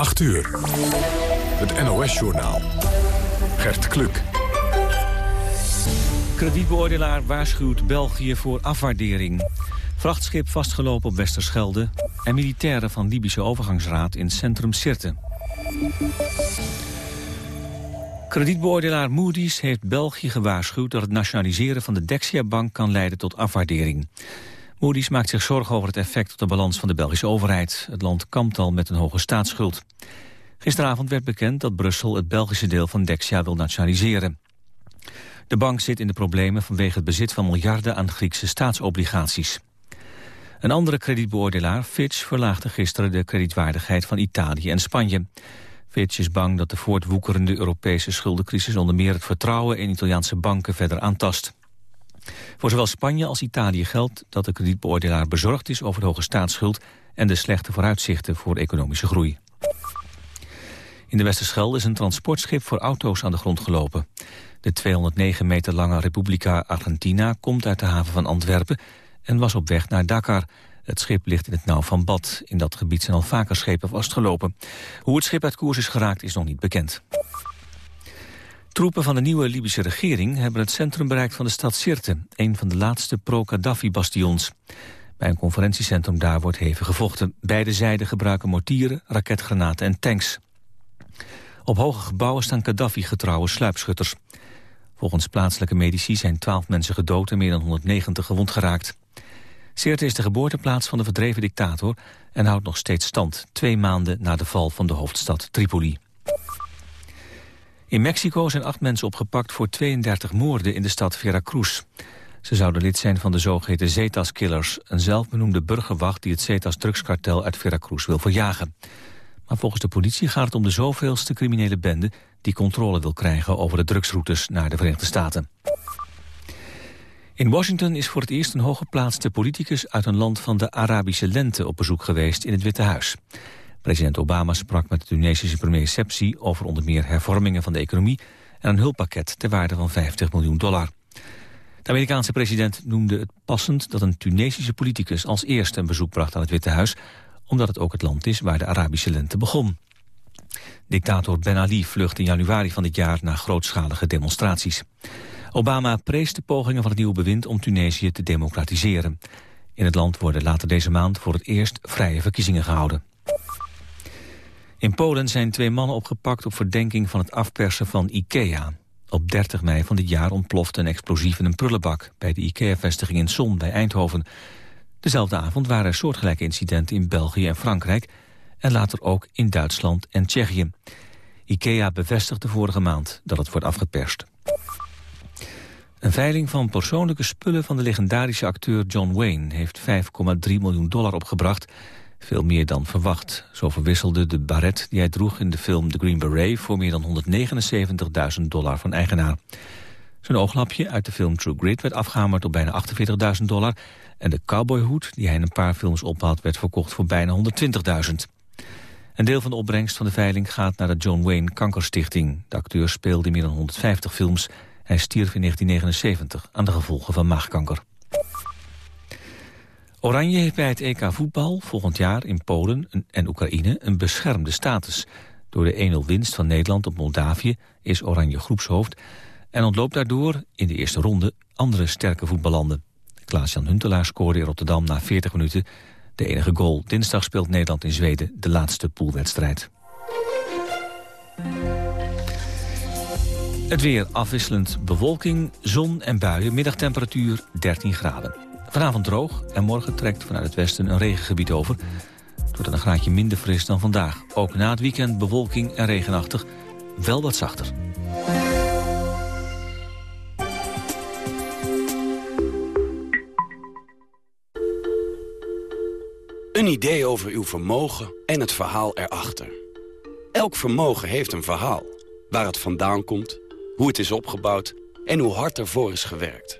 8 uur. Het NOS-journaal. Gert Kluk. Kredietbeoordelaar waarschuwt België voor afwaardering. Vrachtschip vastgelopen op Westerschelde... en militairen van Libische overgangsraad in centrum Sirte. Kredietbeoordelaar Moody's heeft België gewaarschuwd... dat het nationaliseren van de Dexia-bank kan leiden tot afwaardering. Moody's maakt zich zorgen over het effect op de balans van de Belgische overheid. Het land kampt al met een hoge staatsschuld. Gisteravond werd bekend dat Brussel het Belgische deel van Dexia wil nationaliseren. De bank zit in de problemen vanwege het bezit van miljarden aan Griekse staatsobligaties. Een andere kredietbeoordelaar, Fitch, verlaagde gisteren de kredietwaardigheid van Italië en Spanje. Fitch is bang dat de voortwoekerende Europese schuldencrisis onder meer het vertrouwen in Italiaanse banken verder aantast. Voor zowel Spanje als Italië geldt dat de kredietbeoordelaar bezorgd is over de hoge staatsschuld en de slechte vooruitzichten voor economische groei. In de Westerschelde is een transportschip voor auto's aan de grond gelopen. De 209 meter lange Republica Argentina komt uit de haven van Antwerpen en was op weg naar Dakar. Het schip ligt in het nauw van Bad. In dat gebied zijn al vaker schepen vastgelopen. Hoe het schip uit koers is geraakt is nog niet bekend. Troepen van de nieuwe Libische regering hebben het centrum bereikt van de stad Sirte, een van de laatste pro-Gaddafi-bastions. Bij een conferentiecentrum daar wordt hevig gevochten. Beide zijden gebruiken mortieren, raketgranaten en tanks. Op hoge gebouwen staan Gaddafi-getrouwe sluipschutters. Volgens plaatselijke medici zijn twaalf mensen gedood en meer dan 190 gewond geraakt. Sirte is de geboorteplaats van de verdreven dictator en houdt nog steeds stand, twee maanden na de val van de hoofdstad Tripoli. In Mexico zijn acht mensen opgepakt voor 32 moorden in de stad Veracruz. Ze zouden lid zijn van de zogeheten Zetas-killers... een zelfbenoemde burgerwacht die het Zetas-drugskartel uit Veracruz wil verjagen. Maar volgens de politie gaat het om de zoveelste criminele bende... die controle wil krijgen over de drugsroutes naar de Verenigde Staten. In Washington is voor het eerst een hooggeplaatste politicus... uit een land van de Arabische lente op bezoek geweest in het Witte Huis. President Obama sprak met de Tunesische premier Sepsi... over onder meer hervormingen van de economie... en een hulppakket ter waarde van 50 miljoen dollar. De Amerikaanse president noemde het passend dat een Tunesische politicus... als eerste een bezoek bracht aan het Witte Huis... omdat het ook het land is waar de Arabische lente begon. Dictator Ben Ali vlucht in januari van dit jaar... na grootschalige demonstraties. Obama prees de pogingen van het nieuwe bewind om Tunesië te democratiseren. In het land worden later deze maand voor het eerst vrije verkiezingen gehouden. In Polen zijn twee mannen opgepakt op verdenking van het afpersen van IKEA. Op 30 mei van dit jaar ontplofte een explosief in een prullenbak... bij de IKEA-vestiging in Son bij Eindhoven. Dezelfde avond waren soortgelijke incidenten in België en Frankrijk... en later ook in Duitsland en Tsjechië. IKEA bevestigde vorige maand dat het wordt afgeperst. Een veiling van persoonlijke spullen van de legendarische acteur John Wayne... heeft 5,3 miljoen dollar opgebracht veel meer dan verwacht. Zo verwisselde de baret die hij droeg in de film The Green Beret... voor meer dan 179.000 dollar van eigenaar. Zijn ooglapje uit de film True Grit werd afgehamerd op bijna 48.000 dollar... en de cowboyhoed die hij in een paar films ophad... werd verkocht voor bijna 120.000. Een deel van de opbrengst van de veiling gaat naar de John Wayne Kankerstichting. De acteur speelde meer dan 150 films. Hij stierf in 1979 aan de gevolgen van maagkanker. Oranje heeft bij het EK voetbal volgend jaar in Polen en Oekraïne een beschermde status. Door de 1-0 winst van Nederland op Moldavië is Oranje groepshoofd... en ontloopt daardoor in de eerste ronde andere sterke voetballanden. Klaas-Jan Huntelaar scoorde in Rotterdam na 40 minuten de enige goal. Dinsdag speelt Nederland in Zweden de laatste poolwedstrijd. Het weer afwisselend bewolking, zon en buien, middagtemperatuur 13 graden. Vanavond droog en morgen trekt vanuit het westen een regengebied over. Het wordt een graadje minder fris dan vandaag. Ook na het weekend bewolking en regenachtig, wel wat zachter. Een idee over uw vermogen en het verhaal erachter. Elk vermogen heeft een verhaal. Waar het vandaan komt, hoe het is opgebouwd en hoe hard ervoor is gewerkt.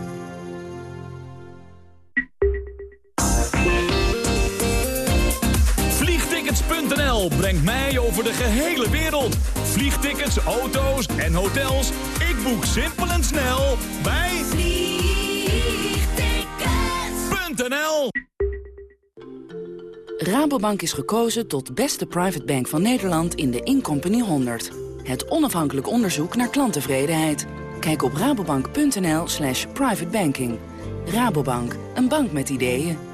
Brengt mij over de gehele wereld. Vliegtickets, auto's en hotels. Ik boek simpel en snel bij Vliegtickets.nl Rabobank is gekozen tot beste private bank van Nederland in de Incompany 100. Het onafhankelijk onderzoek naar klanttevredenheid. Kijk op rabobank.nl slash privatebanking. Rabobank, een bank met ideeën.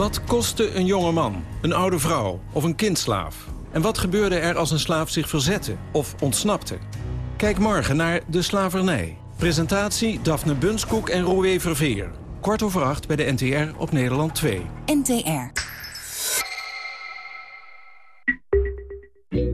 Wat kostte een jonge man, een oude vrouw of een kindslaaf? En wat gebeurde er als een slaaf zich verzette of ontsnapte? Kijk morgen naar De Slavernij. Presentatie Daphne Bunskoek en Roué Verveer. Kwart over acht bij de NTR op Nederland 2. NTR.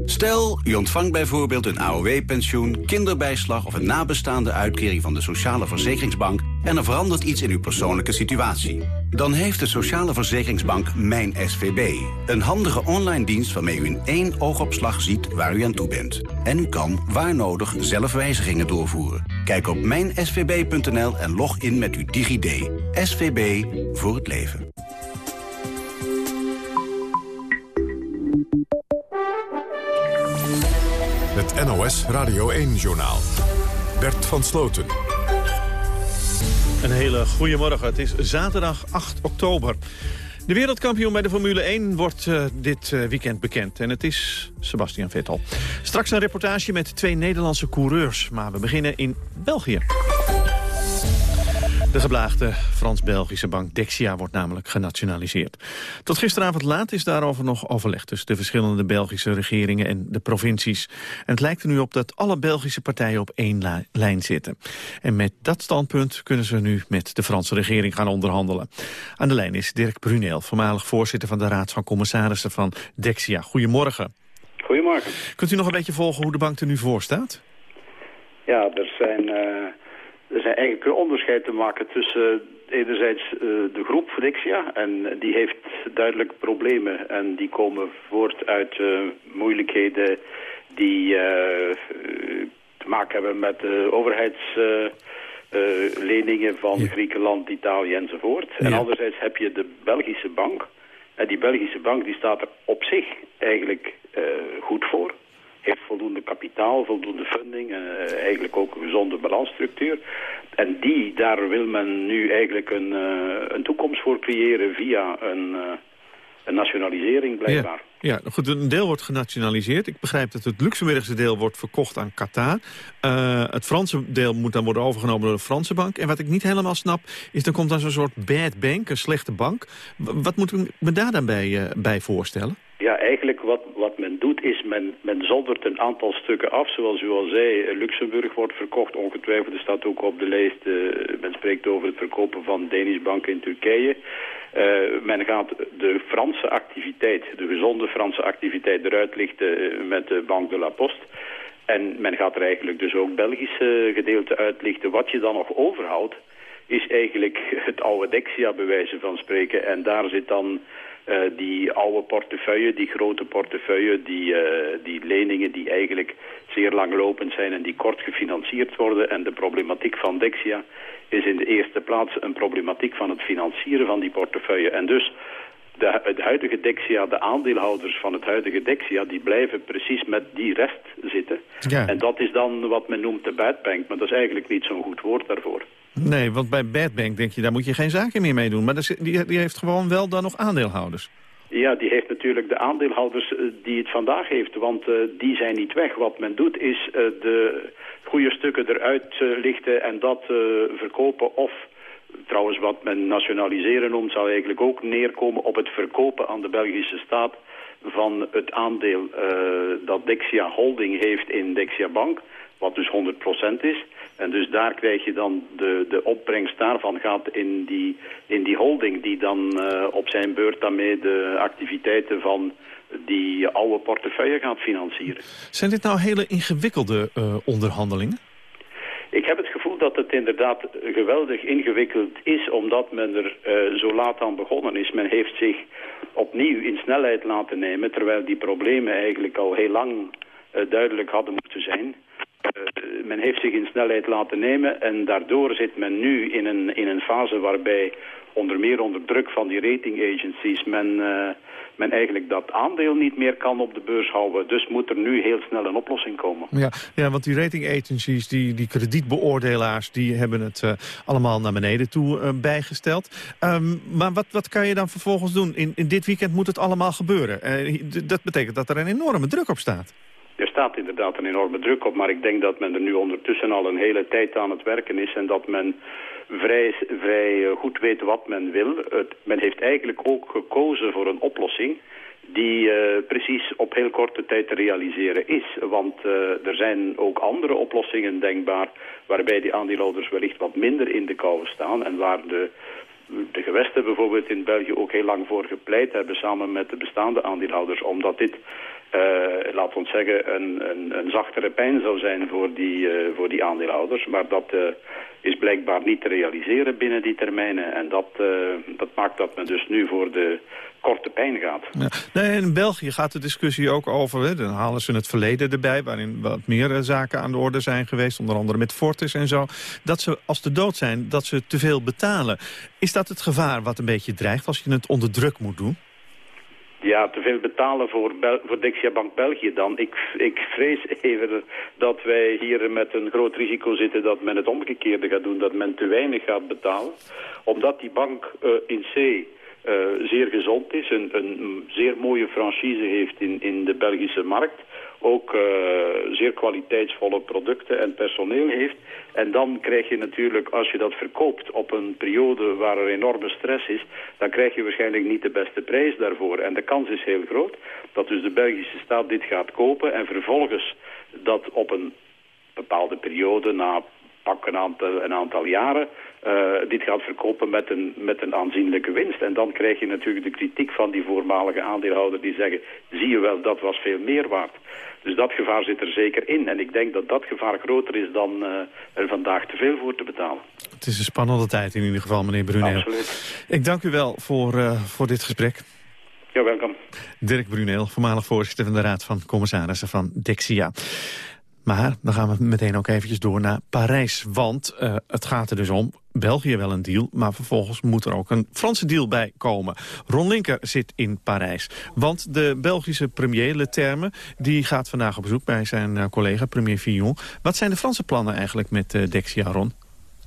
Stel, u ontvangt bijvoorbeeld een AOW-pensioen, kinderbijslag... of een nabestaande uitkering van de Sociale Verzekeringsbank... en er verandert iets in uw persoonlijke situatie. Dan heeft de Sociale Verzekeringsbank Mijn SVB. Een handige online dienst waarmee u in één oogopslag ziet waar u aan toe bent. En u kan, waar nodig, zelf wijzigingen doorvoeren. Kijk op mijnsvb.nl en log in met uw DigiD. SVB voor het leven. Het NOS Radio 1-journaal. Bert van Sloten. Een hele goede morgen. Het is zaterdag 8 oktober. De wereldkampioen bij de Formule 1 wordt uh, dit uh, weekend bekend. En het is Sebastian Vettel. Straks een reportage met twee Nederlandse coureurs. Maar we beginnen in België. De geblaagde Frans-Belgische bank Dexia wordt namelijk genationaliseerd. Tot gisteravond laat is daarover nog overleg tussen de verschillende Belgische regeringen en de provincies. En het lijkt er nu op dat alle Belgische partijen op één lijn zitten. En met dat standpunt kunnen ze nu met de Franse regering gaan onderhandelen. Aan de lijn is Dirk Brunel, voormalig voorzitter van de Raad van Commissarissen van Dexia. Goedemorgen. Goedemorgen. Kunt u nog een beetje volgen hoe de bank er nu voor staat? Ja, er zijn... Uh er zijn eigenlijk een onderscheid te maken tussen enerzijds uh, de groep Dexia. En die heeft duidelijk problemen. En die komen voort uit uh, moeilijkheden die te maken hebben met de overheidsleningen van ja. Griekenland, Italië enzovoort. Ja. En anderzijds heb je de Belgische bank. En die Belgische bank die staat er op zich eigenlijk goed voor heeft voldoende kapitaal, voldoende funding, uh, eigenlijk ook een gezonde balansstructuur. En die, daar wil men nu eigenlijk een, uh, een toekomst voor creëren via een, uh, een nationalisering blijkbaar. Ja. ja, goed, een deel wordt genationaliseerd. Ik begrijp dat het Luxemburgse deel wordt verkocht aan Qatar. het Franse deel moet dan worden overgenomen door de Franse bank. En wat ik niet helemaal snap, is dan komt dan zo'n soort bad bank, een slechte bank. Wat moet ik me daar dan bij, bij voorstellen? Ja, eigenlijk wat, wat men men, zondert een aantal stukken af. Zoals u al zei, Luxemburg wordt verkocht. Ongetwijfeld staat ook op de lijst. Uh, men spreekt over het verkopen van Danish Bank in Turkije. Uh, men gaat de Franse activiteit, de gezonde Franse activiteit eruit lichten met de Banque de la Poste. En men gaat er eigenlijk dus ook Belgische gedeelte uitlichten. Wat je dan nog overhoudt, is eigenlijk het oude Dexia bij wijze van spreken. En daar zit dan uh, die oude portefeuille, die grote portefeuille, die, uh, die leningen die eigenlijk zeer langlopend zijn en die kort gefinancierd worden. En de problematiek van Dexia is in de eerste plaats een problematiek van het financieren van die portefeuille. En dus de, het huidige Dexia, de aandeelhouders van het huidige Dexia, die blijven precies met die rest zitten. Ja. En dat is dan wat men noemt de bad bank, maar dat is eigenlijk niet zo'n goed woord daarvoor. Nee, want bij Bad Bank denk je, daar moet je geen zaken meer mee doen. Maar die, heeft gewoon wel dan nog aandeelhouders. Ja, die heeft natuurlijk de aandeelhouders die het vandaag heeft, want uh, die zijn niet weg. Wat men doet is uh, de goede stukken eruit lichten en dat verkopen of... Trouwens, wat men nationaliseren noemt, zal eigenlijk ook neerkomen op het verkopen aan de Belgische staat van het aandeel dat Dexia Holding heeft in Dexia Bank, wat dus 100% is. En dus daar krijg je dan de, de opbrengst daarvan gaat in die, in die holding die dan uh, op zijn beurt daarmee de activiteiten van die oude portefeuille gaat financieren. Zijn dit nou hele ingewikkelde uh, onderhandelingen? Ik heb het gevoel dat het inderdaad geweldig ingewikkeld is, omdat men er uh, zo laat aan begonnen is. Men heeft zich opnieuw in snelheid laten nemen, terwijl die problemen eigenlijk al heel lang duidelijk hadden moeten zijn. Men heeft zich in snelheid laten nemen en daardoor zit men nu in een, in een fase waarbij onder meer onder druk van die rating agencies men men eigenlijk dat aandeel niet meer kan op de beurs houden. Dus moet er nu heel snel een oplossing komen. Ja, ja want die rating agencies, die, die kredietbeoordelaars... die hebben het uh, allemaal naar beneden toe bijgesteld. Um, maar wat, wat kan je dan vervolgens doen? In, in dit weekend moet het allemaal gebeuren. Dat betekent dat er een enorme druk op staat. Er staat inderdaad een enorme druk op, maar ik denk dat men er nu ondertussen al een hele tijd aan het werken is en dat men vrij, vrij eh, goed weet wat men wil. Men heeft eigenlijk ook gekozen voor een oplossing die uh, precies op heel korte tijd te realiseren is. Want uh, er zijn ook andere oplossingen denkbaar... waarbij die aandeelhouders wellicht wat minder in de kou staan... en waar de, de gewesten bijvoorbeeld in België ook heel lang voor gepleit hebben... samen met de bestaande aandeelhouders... omdat dit uh, laat ons zeggen, een, een, een, zachtere pijn zou zijn voor die, uh, voor die aandeelhouders. Maar dat uh, is blijkbaar niet te realiseren binnen die termijnen. En dat, dat maakt dat men dus nu voor de korte pijn gaat. Ja. Nee, in België gaat de discussie ook over, hè, dan halen ze het verleden erbij... waarin wat meer zaken aan de orde zijn geweest, onder andere met Fortis en zo... dat ze, als de dood zijn, dat ze te veel betalen. Is dat het gevaar wat een beetje dreigt als je het onder druk moet doen? Ja, te veel betalen voor, Bel voor Dexia Bank België dan. Ik, ik vrees even dat wij hier met een groot risico zitten dat men het omgekeerde gaat doen. Dat men te weinig gaat betalen. Omdat die bank uh, in C uh, zeer gezond is, een, een zeer mooie franchise heeft in, in de Belgische markt ook uh, zeer kwaliteitsvolle producten en personeel heeft. En dan krijg je natuurlijk, als je dat verkoopt op een periode waar er enorme stress is, dan krijg je waarschijnlijk niet de beste prijs daarvoor. En de kans is heel groot dat dus de Belgische staat dit gaat kopen en vervolgens dat op een bepaalde periode, na pak een aantal, een aantal jaren, uh, dit gaat verkopen met een, met een aanzienlijke winst. En dan krijg je natuurlijk de kritiek van die voormalige aandeelhouder die zeggen, zie je wel, dat was veel meer waard. Dus dat gevaar zit er zeker in. En ik denk dat dat gevaar groter is dan uh, er vandaag te veel voor te betalen. Het is een spannende tijd in ieder geval, meneer Bruneel. Absoluut. Ik dank u wel voor, uh, voor dit gesprek. Ja, welkom. Dirk Bruneel, voormalig voorzitter van de Raad van Commissarissen van Dexia. Maar dan gaan we meteen ook eventjes door naar Parijs. Want uh, het gaat er dus om, België wel een deal... maar vervolgens moet er ook een Franse deal bij komen. Ron Linker zit in Parijs. Want de Belgische premier Leterme... die gaat vandaag op bezoek bij zijn uh, collega premier Fillon. Wat zijn de Franse plannen eigenlijk met uh, Dexia, Ron?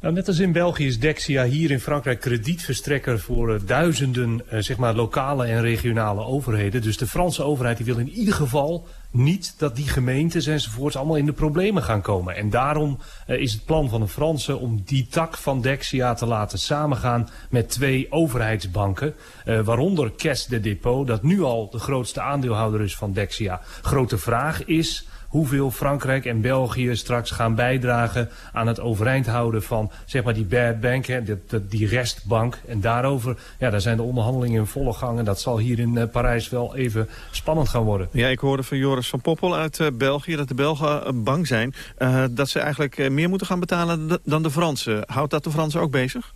Nou, net als in België is Dexia hier in Frankrijk kredietverstrekker voor duizenden uh, zeg maar lokale en regionale overheden. Dus de Franse overheid die wil in ieder geval niet dat die gemeentes enzovoorts allemaal in de problemen gaan komen. En daarom uh, is het plan van de Fransen om die tak van Dexia te laten samengaan met twee overheidsbanken. waaronder Caisse de Dépôt, dat nu al de grootste aandeelhouder is van Dexia. Grote vraag is hoeveel Frankrijk en België straks gaan bijdragen aan het overeind houden van zeg maar die bad bank, hè, die, die restbank. En daarover, ja, daar zijn de onderhandelingen in volle gang en dat zal hier in uh, Parijs wel even spannend gaan worden. Ja, ik hoorde van Joris van Poppel uit uh, België dat de Belgen uh, bang zijn dat ze eigenlijk meer moeten gaan betalen dan de Fransen. Houdt dat de Fransen ook bezig?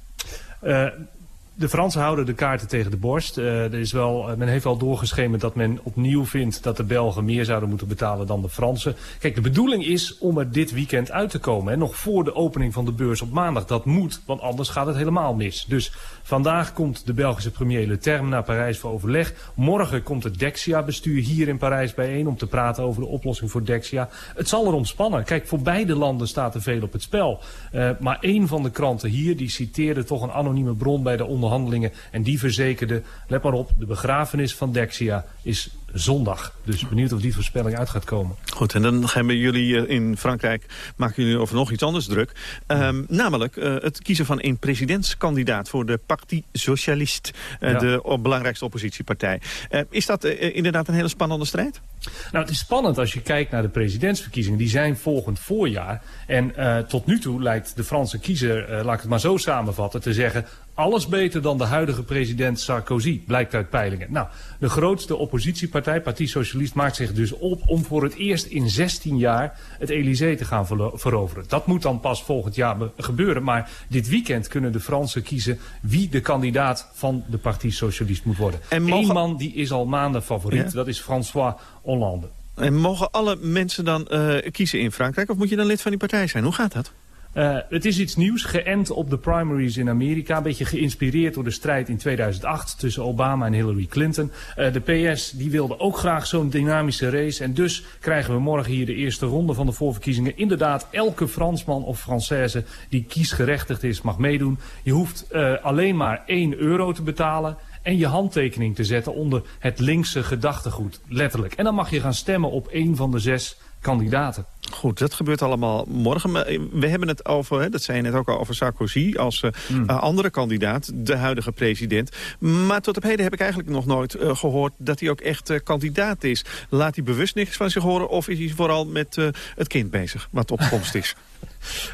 De Fransen houden de kaarten tegen de borst. Uh, er is wel, men heeft wel doorgeschemerd dat men opnieuw vindt dat de Belgen meer zouden moeten betalen dan de Fransen. Kijk, de bedoeling is om er dit weekend uit te komen. Hè, nog voor de opening van de beurs op maandag. Dat moet, want anders gaat het helemaal mis. Dus vandaag komt de Belgische premier Le Terme naar Parijs voor overleg. Morgen komt het Dexia-bestuur hier in Parijs bijeen om te praten over de oplossing voor Dexia. Het zal erom spannen. Kijk, voor beide landen staat er veel op het spel. Uh, maar één van de kranten hier, die citeerde toch een anonieme bron bij de onderhandelingen. En die verzekerde, let maar op, de begrafenis van Dexia is zondag. Dus benieuwd of die voorspelling uit gaat komen. Goed, en dan hebben jullie in Frankrijk, maken jullie over nog iets anders druk. Um, namelijk uh, het kiezen van een presidentskandidaat voor de Parti Socialiste. Uh, ja. De belangrijkste oppositiepartij. Uh, is dat inderdaad een hele spannende strijd? Nou, het is spannend als je kijkt naar de presidentsverkiezingen. Die zijn volgend voorjaar. En tot nu toe lijkt de Franse kiezer, laat ik het maar zo samenvatten, te zeggen alles beter dan de huidige president Sarkozy, blijkt uit peilingen. Nou, de grootste oppositiepartij, Parti Socialist, maakt zich dus op om voor het eerst in 16 jaar het Elysée te gaan veroveren. Dat moet dan pas volgend jaar gebeuren, maar dit weekend kunnen de Fransen kiezen wie de kandidaat van de Parti Socialist moet worden. En mogen... Eén man die is al maanden favoriet, ja? dat is François Hollande. En mogen alle mensen dan kiezen in Frankrijk? Of moet je dan lid van die partij zijn? Hoe gaat dat? Uh, het is iets nieuws, geënt op de primaries in Amerika. Een beetje geïnspireerd door de strijd in 2008 tussen Obama en Hillary Clinton. Uh, de PS die wilde ook graag zo'n dynamische race. En dus krijgen we morgen hier de eerste ronde van de voorverkiezingen. Inderdaad, elke Fransman of Française die kiesgerechtigd is mag meedoen. Je hoeft uh, alleen maar 1 euro te betalen en je handtekening te zetten onder het linkse gedachtegoed, letterlijk. En dan mag je gaan stemmen op één van de zes kandidaten. Goed, dat gebeurt allemaal morgen. Maar we hebben het over, hè, dat zei je net ook al, over Sarkozy als uh, mm. andere kandidaat, de huidige president. Maar tot op heden heb ik eigenlijk nog nooit uh, gehoord dat hij ook echt uh, kandidaat is. Laat hij bewust niks van zich horen of is hij vooral met het kind bezig, wat opkomst is?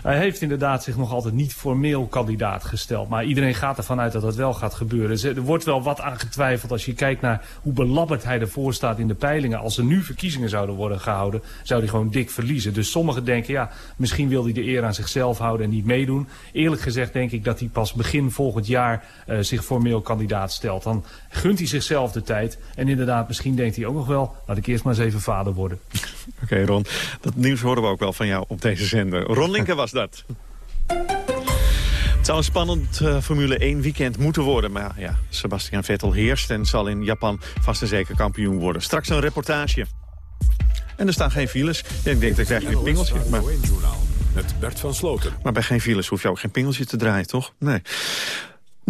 Hij heeft inderdaad zich nog altijd niet formeel kandidaat gesteld. Maar iedereen gaat ervan uit dat dat wel gaat gebeuren. Er wordt wel wat aan getwijfeld als je kijkt naar hoe belabberd hij ervoor staat in de peilingen. Als er nu verkiezingen zouden worden gehouden, zou hij gewoon dik verliezen. Dus sommigen denken, ja, misschien wil hij de eer aan zichzelf houden en niet meedoen. Eerlijk gezegd denk ik dat hij pas begin volgend jaar uh, zich formeel kandidaat stelt. Dan gunt hij zichzelf de tijd. En inderdaad, misschien denkt hij ook nog wel, laat ik eerst maar eens even vader worden. Oké Ron, dat nieuws horen we ook wel van jou op deze zender. Ron Linker was dat. Het zou een spannend uh, Formule 1 weekend moeten worden. Maar ja, Sebastian Vettel heerst en zal in Japan vast en zeker kampioen worden. Straks een reportage. En er staan geen files. Ja, ik denk, dat krijg je een pingeltje. Maar... Met Bert van Sloten. Maar bij geen files hoef je ook geen pingeltje te draaien, toch? Nee.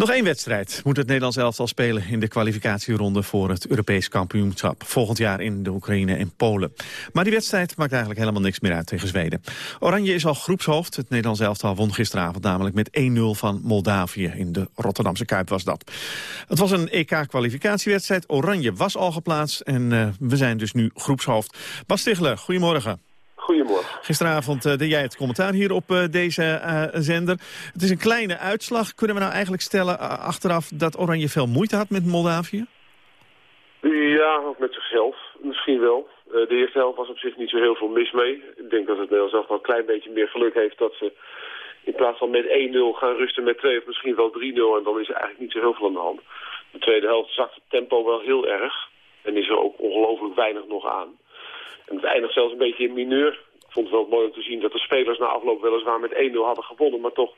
Nog één wedstrijd moet het Nederlands elftal spelen in de kwalificatieronde voor het Europees kampioenschap. Volgend jaar in de Oekraïne en Polen. Maar die wedstrijd maakt eigenlijk helemaal niks meer uit tegen Zweden. Oranje is al groepshoofd. Het Nederlands elftal won gisteravond namelijk met 1-0 van Moldavië. In de Rotterdamse Kuip was dat. Het was een EK-kwalificatiewedstrijd. Oranje was al geplaatst en uh, we zijn dus nu groepshoofd. Bas goedemorgen. Goedemorgen. Gisteravond uh, deed jij het commentaar hier op uh, deze uh, zender. Het is een kleine uitslag. Kunnen we nou eigenlijk stellen achteraf dat Oranje veel moeite had met Moldavië? Ja, of met zichzelf. Misschien wel. de eerste helft was op zich niet zo heel veel mis mee. Ik denk dat het Nederlands zelf wel een klein beetje meer geluk heeft dat ze in plaats van met 1-0 gaan rusten met 2 of misschien wel 3-0. En dan is er eigenlijk niet zo heel veel aan de hand. De tweede helft zakt het tempo wel heel erg. En is er ook ongelooflijk weinig nog aan. En het eindigt zelfs een beetje in mineur. Ik vond het wel mooi om te zien dat de spelers na afloop weliswaar met 1-0 hadden gewonnen. Maar toch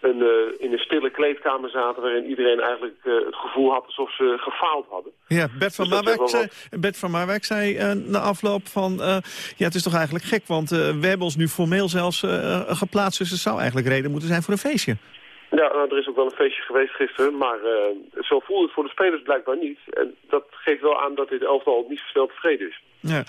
een, uh, in een stille kleedkamer zaten waarin iedereen eigenlijk uh, het gevoel had alsof ze gefaald hadden. Ja, Bert van, dus Marwijk, zei, Bert van Marwijk zei uh, na afloop van, ja het is toch eigenlijk gek, want we hebben ons nu formeel zelfs geplaatst, dus het zou eigenlijk reden moeten zijn voor een feestje. Ja, nou, er is ook wel een feestje geweest gisteren, maar zo voelde het voor de spelers blijkbaar niet. En dat geeft wel aan dat dit elftal niet zo snel tevreden is. Ja.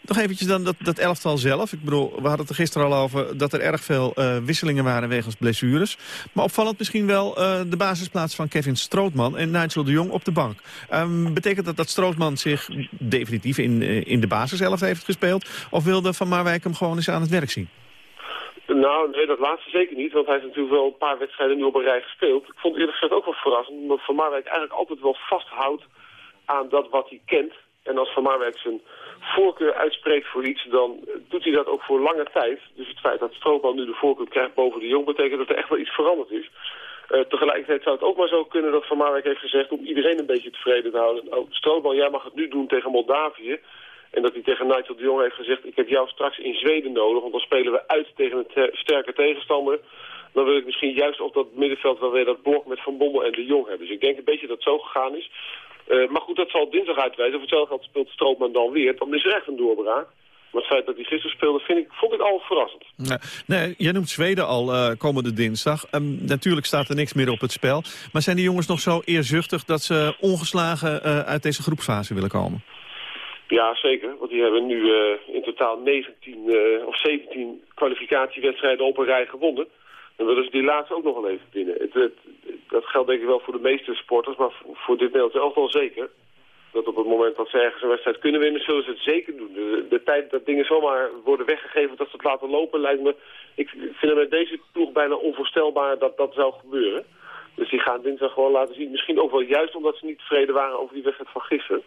Nog eventjes dan dat, dat elftal zelf. Ik bedoel, we hadden het er gisteren al over dat er erg veel uh, wisselingen waren wegens blessures. Maar opvallend misschien wel uh, de basisplaats van Kevin Strootman en Nigel de Jong op de bank. Um, betekent dat dat Strootman zich definitief in, uh, in de basis elf heeft gespeeld? Of wilde Van Marwijk hem gewoon eens aan het werk zien? Nou, nee, dat laatste zeker niet, want hij heeft natuurlijk wel een paar wedstrijden nu op een rij gespeeld. Ik vond eerlijk gezegd ook wel verrassend, omdat Van Marwijk eigenlijk altijd wel vasthoudt aan dat wat hij kent. En als Van Marwijk zijn voorkeur uitspreekt voor iets, dan doet hij dat ook voor lange tijd. Dus het feit dat Stroopman nu de voorkeur krijgt boven de Jong... betekent dat er echt wel iets veranderd is. Uh, tegelijkertijd zou het ook maar zo kunnen dat Van Marwijk heeft gezegd... om iedereen een beetje tevreden te houden. Nou, Stroopman, jij mag het nu doen tegen Moldavië. En dat hij tegen Nigel de Jong heeft gezegd... ik heb jou straks in Zweden nodig, want dan spelen we uit tegen een sterke tegenstander. Dan wil ik misschien juist op dat middenveld waar we dat blok met Van Bommel en de Jong hebben. Dus ik denk een beetje dat het zo gegaan is. Uh, maar goed, dat zal dinsdag uitwijzen. Of hetzelfde geld speelt Stroopman dan weer. Dan is er echt een doorbraak. Maar het feit dat hij gisteren speelde, vind ik, vond ik al verrassend. Nee, nee jij noemt Zweden al uh, komende dinsdag. Um, natuurlijk staat er niks meer op het spel. Maar zijn die jongens nog zo eerzuchtig dat ze ongeslagen uh, uit deze groepsfase willen komen? Ja, zeker. Want die hebben nu uh, in totaal 19 of 17 kwalificatiewedstrijden op een rij gewonnen. En willen ze die laatste ook nog wel even binnen. Het, het, dat geldt denk ik wel voor de meeste sporters, maar voor, dit Nederlands elftal zeker. Dat op het moment dat ze ergens een wedstrijd kunnen winnen, zullen ze het zeker doen. De, de tijd dat dingen zomaar worden weggegeven, dat ze het laten lopen, lijkt me... Ik vind het met deze ploeg bijna onvoorstelbaar dat dat zou gebeuren. Dus die gaan dinsdag gewoon laten zien. Misschien ook wel juist omdat ze niet tevreden waren over die wedstrijd van gisteren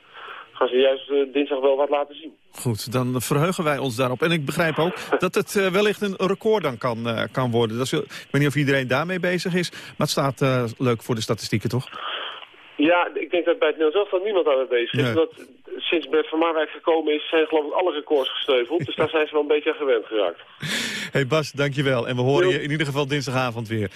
gaan ze juist uh, dinsdag wel wat laten zien. Goed, dan verheugen wij ons daarop. En ik begrijp ook dat het uh, wellicht een record dan kan, uh, kan worden. Dat is, ik weet niet of iedereen daarmee bezig is, maar het staat leuk voor de statistieken, toch? Ja, ik denk dat bij het Nederlands elftal niemand aan het bezig is. Dat, sinds Bert van Marwijk gekomen is, zijn geloof ik alle records gesteuveld. dus daar zijn ze wel een beetje aan gewend geraakt. hey Bas, dankjewel. En we horen je in ieder geval dinsdagavond weer.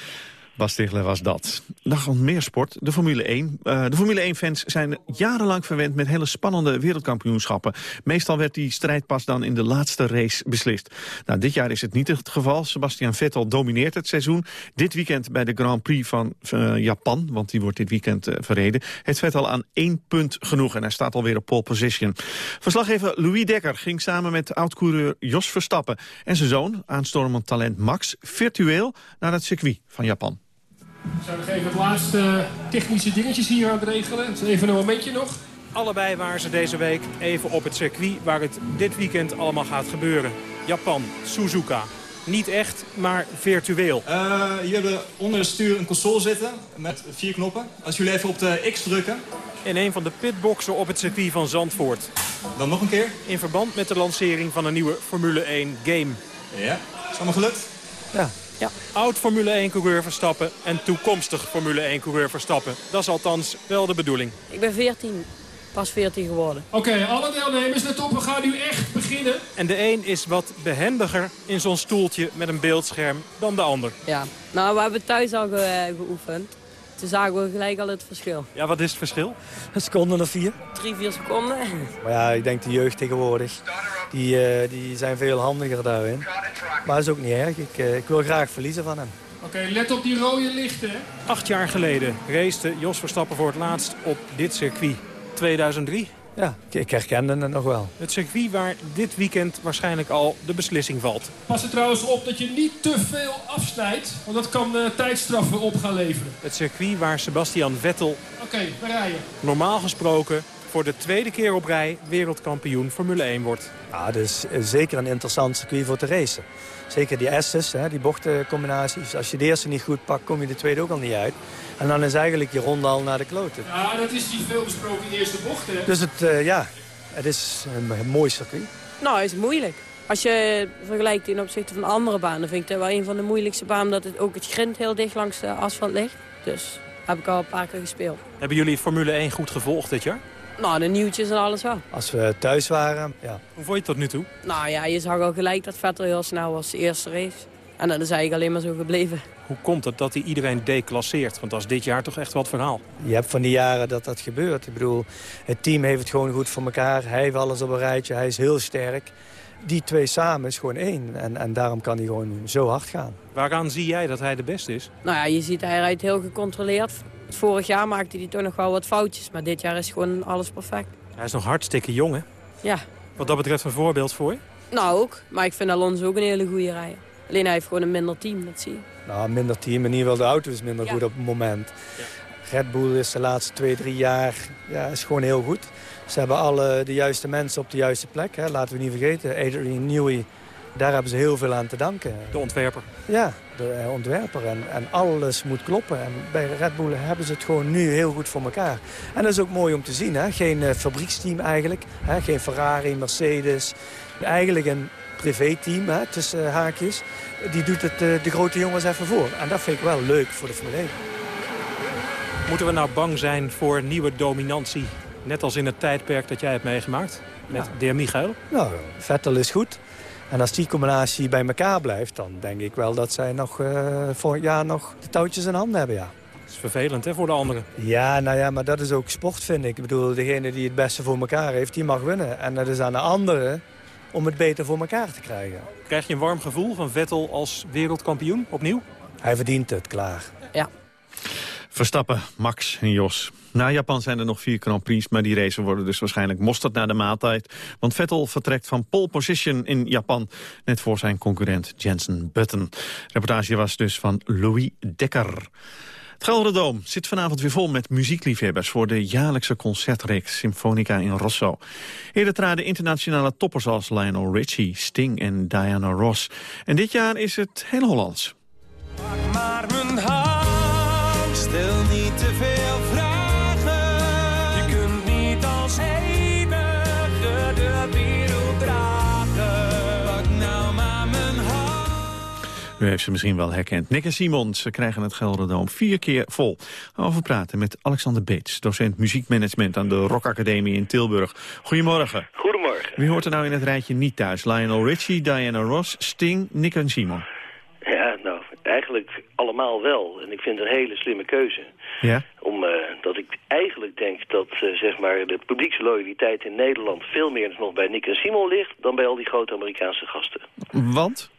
Bas Stigler was dat. Nog meer sport, de Formule 1. Uh, de Formule 1-fans zijn jarenlang verwend met hele spannende wereldkampioenschappen. Meestal werd die strijd pas dan in de laatste race beslist. Nou, dit jaar is het niet het geval. Sebastian Vettel domineert het seizoen. Dit weekend bij de Grand Prix van uh, Japan, want die wordt dit weekend uh, verreden... heeft Vettel aan één punt genoeg en hij staat alweer op pole position. Verslaggever Louis Dekker ging samen met oud-coureur Jos Verstappen... en zijn zoon, aanstormend talent Max, virtueel naar het circuit van Japan. We zijn nog even het laatste technische dingetjes hier aan het regelen. Dus even een momentje nog. Allebei waren ze deze week even op het circuit waar het dit weekend allemaal gaat gebeuren. Japan, Suzuka. Niet echt, maar virtueel. Uh, hier hebben we onder het stuur een console zitten met vier knoppen. Als jullie even op de X drukken. In een van de pitboxen op het circuit van Zandvoort. Dan nog een keer. In verband met de lancering van een nieuwe Formule 1 game. Ja, is allemaal gelukt? Ja. Ja. Oud Formule 1-coureur Verstappen en toekomstig Formule 1-coureur Verstappen. Dat is althans wel de bedoeling. Ik ben 14, pas 14 geworden. Oké, okay, alle deelnemers, let op, we gaan nu echt beginnen. En de een is wat behendiger in zo'n stoeltje met een beeldscherm dan de ander. Ja, nou we hebben thuis al ge geoefend. Toen zagen we gelijk al het verschil. Ja, wat is het verschil? Een seconde of vier. Drie, vier seconden. Maar ja, ik denk de jeugd tegenwoordig, die, uh, die zijn veel handiger daarin. Maar dat is ook niet erg. Ik, uh, ik wil graag verliezen van hem. Oké, okay, let op die rode lichten. Acht jaar geleden racete Jos Verstappen voor het laatst op dit circuit. 2003. Ja, ik herkende het nog wel. Het circuit waar dit weekend waarschijnlijk al de beslissing valt. Pas er trouwens op dat je niet te veel afsnijdt, want dat kan uh, tijdstraffen op gaan leveren. Het circuit waar Sebastian Vettel... Oké, okay, we rijden. Normaal gesproken voor de tweede keer op rij wereldkampioen Formule 1 wordt. Ja, dat is zeker een interessant circuit voor te racen. Zeker die S's, hè, die bochtencombinaties. Als je de eerste niet goed pakt, kom je de tweede ook al niet uit. En dan is eigenlijk je ronde al naar de kloten. Ja, dat is die veelbesproken eerste bocht, hè? Dus het, uh, ja, het is een, een mooi circuit. Nou, het is moeilijk. Als je vergelijkt in opzichte van andere banen, vind ik dat wel een van de moeilijkste banen. Omdat het ook het grind heel dicht langs de asfalt ligt. Dus heb ik al een paar keer gespeeld. Hebben jullie Formule 1 goed gevolgd dit jaar? Nou, de nieuwtjes en alles wel. Als we thuis waren, ja. Hoe vond je het tot nu toe? Nou ja, je zag al gelijk dat Vettel heel snel was, de eerste race. En dat is eigenlijk alleen maar zo gebleven. Hoe komt het dat hij iedereen declasseert? Want dat is dit jaar toch echt wat verhaal. Je hebt van die jaren dat dat gebeurt. Ik bedoel, het team heeft het gewoon goed voor elkaar. Hij heeft alles op een rijtje, hij is heel sterk. Die twee samen is gewoon één. En, en daarom kan hij gewoon zo hard gaan. Waaraan zie jij dat hij de beste is? Nou ja, je ziet hij rijdt heel gecontroleerd. Vorig jaar maakte hij toch nog wel wat foutjes. Maar dit jaar is gewoon alles perfect. Hij is nog hartstikke jong, hè? Ja. Wat dat betreft een voorbeeld voor je? Nou ook. Maar ik vind Alonso ook een hele goede rijder. Alleen hij heeft gewoon een minder team, dat zie je. Nou, minder team. In ieder geval de auto is minder Ja. goed op het moment. Ja. Red Bull is de laatste twee, drie jaar ja, is gewoon heel goed. Ze hebben alle de juiste mensen op de juiste plek. Hè. Laten we niet vergeten, Adrian Newey, daar hebben ze heel veel aan te danken. De ontwerper. Ja, de eh, ontwerper. En, en alles moet kloppen. En bij Red Bull hebben ze het gewoon nu heel goed voor elkaar. En dat is ook mooi om te zien. Hè? Geen eh, fabrieksteam eigenlijk. Hè? Geen Ferrari, Mercedes. Eigenlijk een privéteam hè, tussen haakjes. Die doet het eh, de grote jongens even voor. En dat vind ik wel leuk voor de Formule 1. Moeten we nou bang zijn voor nieuwe dominantie? Net als in het tijdperk dat jij hebt meegemaakt? Met de heer Michael? Nou, Vettel is goed. En als die combinatie bij elkaar blijft, dan denk ik wel dat zij nog uh, vorig jaar nog de touwtjes in handen hebben, ja. Dat is vervelend, hè, voor de anderen. Ja, nou ja, maar dat is ook sport, vind ik. Ik bedoel, degene die het beste voor elkaar heeft, die mag winnen. En dat is aan de anderen om het beter voor elkaar te krijgen. Krijg je een warm gevoel van Vettel als wereldkampioen opnieuw? Hij verdient het, klaar. Ja. Verstappen, Max en Jos. Na Japan zijn er nog vier Grand Prix, maar die races worden dus waarschijnlijk mosterd na de maaltijd. Want Vettel vertrekt van pole position in Japan, net voor zijn concurrent Jensen Button. De reportage was dus van Louis Dekker. Het Gelderdoom zit vanavond weer vol met muziekliefhebbers... voor de jaarlijkse concertreeks Symfonica in Rosso. Eerder traden internationale toppers als Lionel Richie, Sting en Diana Ross. En dit jaar is het heel Hollands. maar mijn hand. Stel niet te veel U heeft ze misschien wel herkend. Nick en Simon, ze krijgen het Gelderdoom vier keer vol. Over praten met Alexander Beets, docent muziekmanagement aan de Rock Academie in Tilburg. Goedemorgen. Goedemorgen. Wie hoort er nou in het rijtje niet thuis? Lionel Richie, Diana Ross, Sting, Nick en Simon. Ja, nou, eigenlijk allemaal wel. En ik vind het een hele slimme keuze. Ja? Omdat ik eigenlijk denk dat uh, zeg maar de publiekse loyaliteit in Nederland... veel meer nog bij Nick en Simon ligt dan bij al die grote Amerikaanse gasten. Want?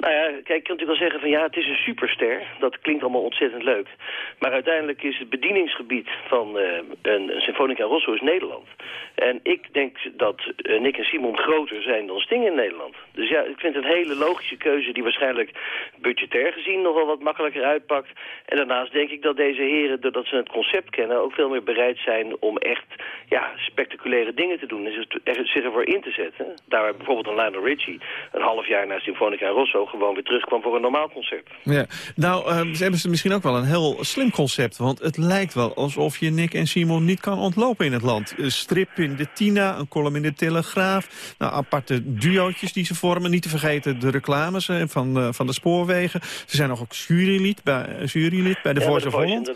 Nou ja, kijk, ik kan natuurlijk wel zeggen van ja, het is een superster. Dat klinkt allemaal ontzettend leuk. Maar uiteindelijk is het bedieningsgebied van uh, een, een Rosso is Nederland. En ik denk dat uh, Nick en Simon groter zijn dan Sting in Nederland. Dus ja, ik vind het een hele logische keuze die waarschijnlijk budgetair gezien nog wel wat makkelijker uitpakt. En daarnaast denk ik dat deze heren, doordat ze het concept kennen, ook veel meer bereid zijn om echt ja, spectaculaire dingen te doen. En zich ervoor in te zetten. Daar bijvoorbeeld een Lionel Richie een half jaar na Symfonica Rosso gewoon weer terugkwam voor een normaal concert. Ja. Nou, uh, ze hebben ze misschien ook wel een heel slim concept. Want het lijkt wel alsof je Nick en Simon niet kan ontlopen in het land. Een strip in de Tina, een column in de Telegraaf. Nou, aparte duootjes die ze vormen. Niet te vergeten de reclames uh, van, uh, van de spoorwegen. Ze zijn nog ook jurylid bij, jurylid bij de ja, Voice of Holland.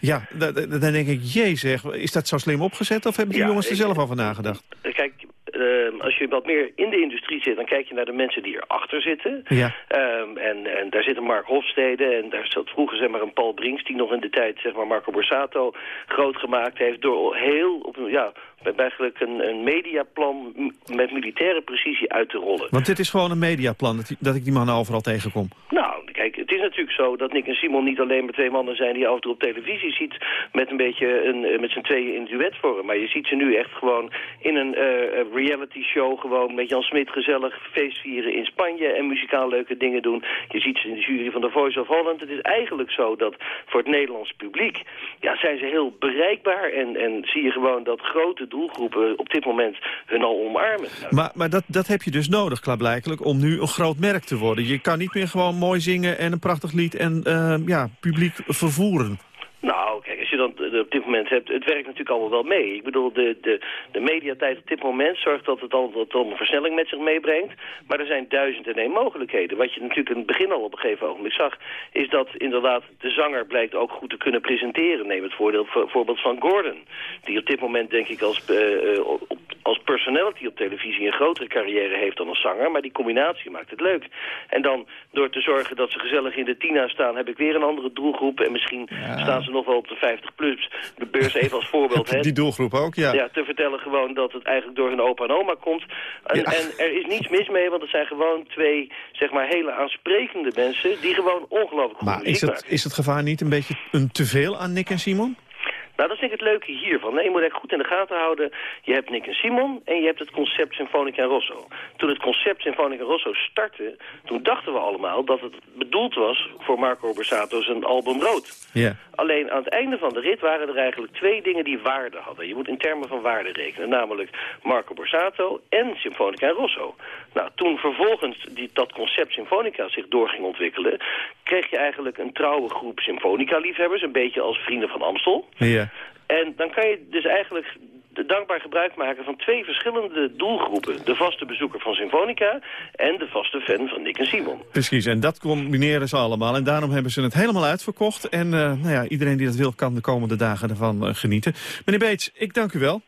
Ja, dan denk ik, jee zeg, is dat zo slim opgezet? Of hebben die ja, jongens er zelf over nagedacht? Kijk, uh, als je wat meer in de industrie zit, dan kijk je naar de mensen die erachter zitten. Ja. Um, en, en daar zit een Mark Hofstede en daar zat vroeger zeg maar, een Paul Brinks... die nog in de tijd zeg maar, Marco Borsato groot gemaakt heeft... door heel op, ja, eigenlijk een, een mediaplan met militaire precisie uit te rollen. Want dit is gewoon een mediaplan, dat, dat ik die mannen overal tegenkom. Nou, kijk, het is natuurlijk zo dat Nick en Simon niet alleen maar twee mannen zijn... die af en toe op televisie ziet met een beetje een, met z'n tweeën in duetvorm. Maar je ziet ze nu echt gewoon in een uh, reality show... gewoon met Jan Smit gezellig feestvieren in Spanje... en muzikaal leuke dingen doen. Je ziet ze in de jury van The Voice of Holland. Het is eigenlijk zo dat voor het Nederlands publiek... ja, zijn ze heel bereikbaar en, en zie je gewoon dat grote doelgroepen op dit moment hun al omarmen. Maar, maar dat, dat heb je dus nodig, klaarblijkelijk, om nu een groot merk te worden. Je kan niet meer gewoon mooi zingen en een prachtig lied en uh, ja, publiek vervoeren. Nou, kijk, als je dan op dit moment hebt, het werkt natuurlijk allemaal wel mee. Ik bedoel, de, de, de mediatijd op dit moment zorgt dat het al, dat een versnelling met zich meebrengt. Maar er zijn duizend en één mogelijkheden. Wat je natuurlijk in het begin al op een gegeven ogenblik zag, is dat inderdaad de zanger blijkt ook goed te kunnen presenteren. Neem het voordeel, voorbeeld van Gordon, die op dit moment denk ik als, uh, op, als personality op televisie een grotere carrière heeft dan als zanger. Maar die combinatie maakt het leuk. En dan door te zorgen dat ze gezellig in de Tina staan, heb ik weer een andere doelgroep. En misschien ja. staan ze nog wel op de 50 plus. De beurs even als voorbeeld. Hè. Die doelgroep ook, ja. Ja, te vertellen gewoon dat het eigenlijk door hun opa en oma komt. En, ja. en er is niets mis mee, want het zijn gewoon twee, zeg maar, hele aansprekende mensen... die gewoon ongelooflijk goed maar is het, is het gevaar niet een beetje een teveel aan Nick en Simon? Nou, dat is denk ik het leuke hiervan. Nee, je moet echt goed in de gaten houden. Je hebt Nick en Simon en je hebt het concept Symfonica Rosso. Toen het concept Symfonica Rosso startte, toen dachten we allemaal dat het bedoeld was voor Marco Borsato zijn album Rood. Yeah. Alleen aan het einde van de rit waren er eigenlijk twee dingen die waarde hadden. Je moet in termen van waarde rekenen, namelijk Marco Borsato en Symfonica Rosso. Nou, toen vervolgens die, dat concept Symfonica zich door ging ontwikkelen, kreeg je eigenlijk een trouwe groep Symfonica-liefhebbers, een beetje als Vrienden van Amstel. Ja. En dan kan je dus eigenlijk dankbaar gebruik maken van twee verschillende doelgroepen. De vaste bezoeker van Symfonica en de vaste fan van Nick en Simon. Precies, en dat combineren ze allemaal. En daarom hebben ze het helemaal uitverkocht. En uh, nou ja, iedereen die dat wil kan de komende dagen ervan uh, genieten. Meneer Beets, ik dank u wel.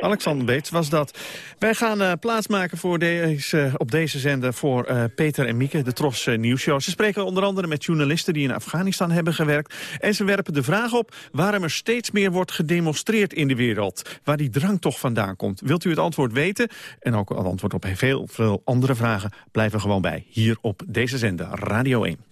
Alexander Beets was dat. Wij gaan uh, plaatsmaken voor deze, uh, op deze zender voor uh, Peter en Mieke, de Tros Nieuwsshow. Ze spreken onder andere met journalisten die in Afghanistan hebben gewerkt. En ze werpen de vraag op waarom er steeds meer wordt gedemonstreerd in de wereld. Waar die drang toch vandaan komt. Wilt u het antwoord weten? En ook het antwoord op heel veel andere vragen. Blijven gewoon bij, hier op deze zender, Radio 1.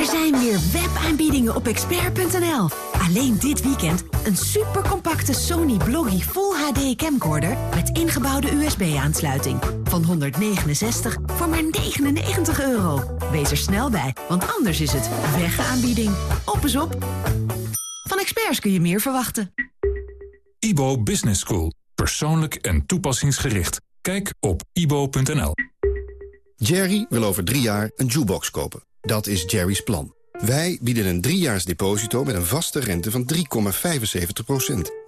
Er zijn weer webaanbiedingen op expert.nl. Alleen dit weekend een supercompacte Sony Bloggy Full HD camcorder met ingebouwde USB-aansluiting. Van 169 voor maar 99 euro. Wees er snel bij, want anders is het wegaanbieding. Op is op. Van experts kun je meer verwachten. IBO Business School. Persoonlijk en toepassingsgericht. Kijk op ibo.nl. Jerry wil over drie jaar een jukebox kopen. Dat is Jerry's plan. Wij bieden een driejaars deposito met een vaste rente van 3,75%.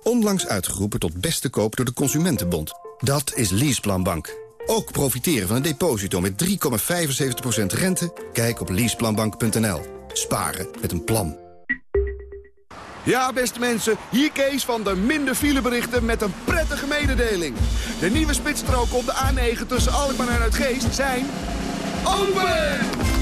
Onlangs uitgeroepen tot beste koop door de Consumentenbond. Dat is Leaseplan Bank. Ook profiteren van een deposito met 3,75% rente? Kijk op leaseplanbank.nl. Sparen met een plan. Ja, beste mensen, hier Kees van de minder fileberichten met een prettige mededeling. De nieuwe spitsstroken op de A9 tussen Alkmaar en Uitgeest zijn... open!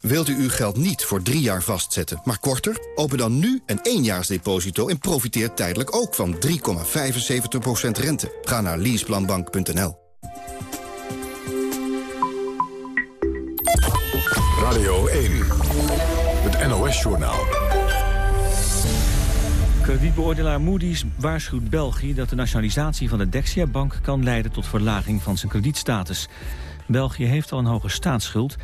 Wilt u uw geld niet voor drie jaar vastzetten, maar korter? Open dan nu een éénjaarsdeposito en profiteer tijdelijk ook van 3,75% rente. Ga naar leaseplanbank.nl. Radio 1, het NOS-journaal. Kredietbeoordelaar Moody's waarschuwt België dat de nationalisatie van de Dexia-bank kan leiden tot verlaging van zijn kredietstatus. België heeft al een hoge staatsschuld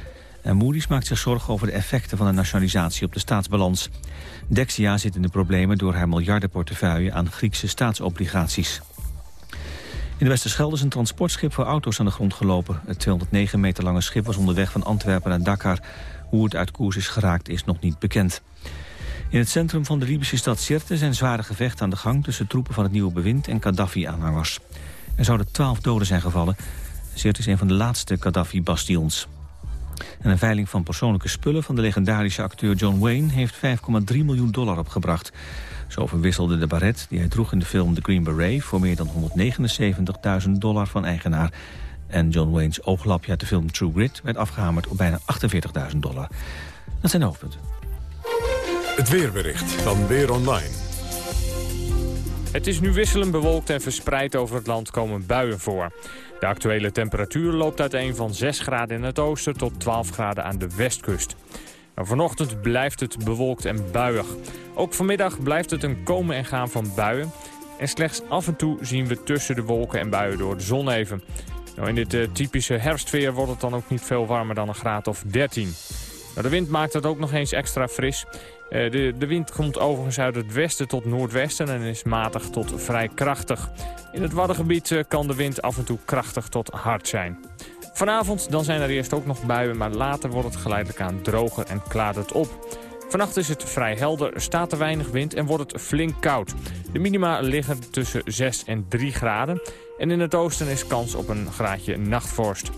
en Moody's maakt zich zorgen over de effecten van de nationalisatie op de staatsbalans. Dexia zit in de problemen door haar miljardenportefeuille aan Griekse staatsobligaties. In de Westerschelde is een transportschip voor auto's aan de grond gelopen. Het 209 meter lange schip was onderweg van Antwerpen naar Dakar. Hoe het uit koers is geraakt is nog niet bekend. In het centrum van de Libische stad Sirte zijn zware gevechten aan de gang... tussen troepen van het nieuwe bewind en Gaddafi-aanhangers. Er zouden twaalf doden zijn gevallen. Sirte is een van de laatste Gaddafi-bastions. En een veiling van persoonlijke spullen van de legendarische acteur John Wayne... heeft 5,3 miljoen dollar opgebracht. Zo verwisselde de baret die hij droeg in de film The Green Beret... voor meer dan 179.000 dollar van eigenaar. En John Wayne's ooglapje uit de film True Grit... werd afgehamerd op bijna 48.000 dollar. Dat zijn de hoofdpunten. Het weerbericht van Weer Online. Het is nu wisselend bewolkt en verspreid over het land komen buien voor. De actuele temperatuur loopt uiteen van 6 graden in het oosten tot 12 graden aan de westkust. Maar vanochtend blijft het bewolkt en buiig. Ook vanmiddag blijft het een komen en gaan van buien. En slechts af en toe zien we tussen de wolken en buien door de zon even. Nou, in dit uh, typische herfstweer wordt het dan ook niet veel warmer dan een graad of 13. Nou, de wind maakt het ook nog eens extra fris. Uh, de, de wind komt overigens uit het westen tot noordwesten en is matig tot vrij krachtig. In het Waddengebied uh, kan de wind af en toe krachtig tot hard zijn. Vanavond dan zijn er eerst ook nog buien, maar later wordt het geleidelijk aan droger en klaart het op. Vannacht is het vrij helder, staat er weinig wind en wordt het flink koud. De minima liggen tussen 6 en 3 graden. En in het oosten is kans op een graadje nachtvorst.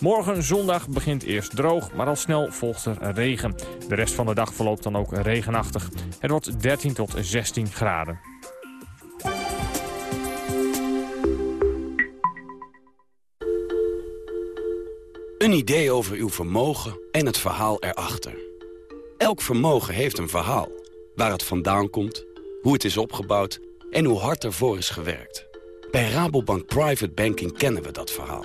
Morgen zondag begint eerst droog, maar al snel volgt er regen. De rest van de dag verloopt dan ook regenachtig. Het wordt 13 tot 16 graden. Een idee over uw vermogen en het verhaal erachter. Elk vermogen heeft een verhaal. Waar het vandaan komt, hoe het is opgebouwd en hoe hard ervoor is gewerkt. Bij Rabobank Private Banking kennen we dat verhaal.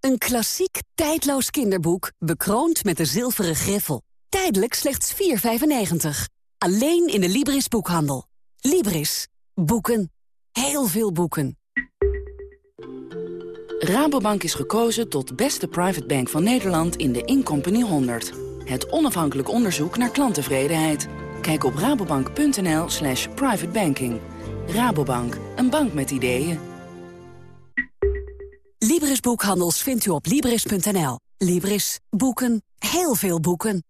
Een klassiek, tijdloos kinderboek, bekroond met de zilveren griffel. Tijdelijk slechts 4,95. Alleen in de Libris boekhandel. Libris. Boeken. Heel veel boeken. Rabobank is gekozen tot beste private bank van Nederland in de Incompany 100. Het onafhankelijk onderzoek naar klanttevredenheid. Kijk op rabobank.nl slash privatebanking. Rabobank, een bank met ideeën. Libris Boekhandels vindt u op Libris.nl. Libris. Boeken. Heel veel boeken.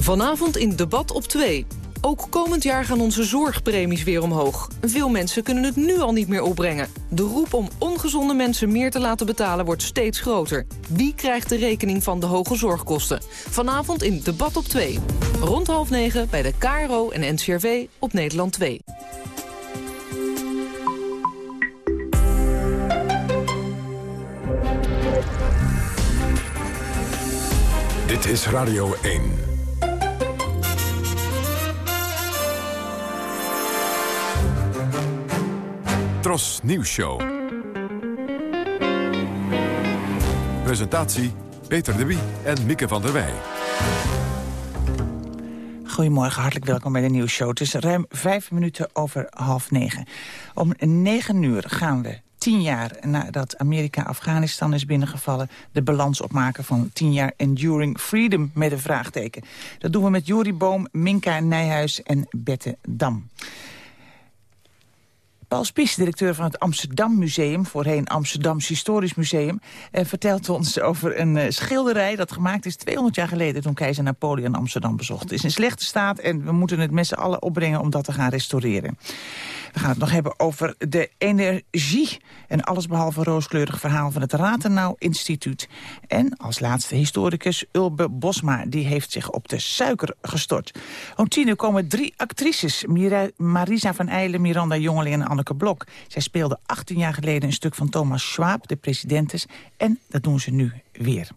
Vanavond in Debat op 2. Ook komend jaar gaan onze zorgpremies weer omhoog. Veel mensen kunnen het nu al niet meer opbrengen. De roep om ongezonde mensen meer te laten betalen wordt steeds groter. Wie krijgt de rekening van de hoge zorgkosten? Vanavond in Debat op 2. Rond half negen bij de KRO en NCRV op Nederland 2. Dit is Radio 1. Tros Nieuws Show. Presentatie Peter de Wie en Mieke van der Wij. Goedemorgen, hartelijk welkom bij de nieuwsshow. Het is ruim vijf minuten over half negen. Om negen uur gaan we tien jaar nadat Amerika Afghanistan is binnengevallen... de balans opmaken van tien jaar Enduring Freedom met een vraagteken. Dat doen we met Jori Boom, Minka Nijhuis en Bette Dam. Paul Spies, directeur van het Amsterdam Museum... voorheen Amsterdams Historisch Museum... Eh, vertelt ons over een eh, schilderij dat gemaakt is 200 jaar geleden... toen keizer Napoleon Amsterdam bezocht. Het is in slechte staat en we moeten het met z'n allen opbrengen... om dat te gaan restaureren. We gaan het nog hebben over de energie. Een allesbehalve rooskleurig verhaal van het Ratenau Instituut. En als laatste historicus Ulbe Bosma. Die heeft zich op de suiker gestort. Om tien uur komen drie actrices. Marisa van Eijlen, Miranda Jongeling en Anneke Blok. Zij speelden 18 jaar geleden een stuk van Thomas Schwab, de presidentes. En dat doen ze nu weer.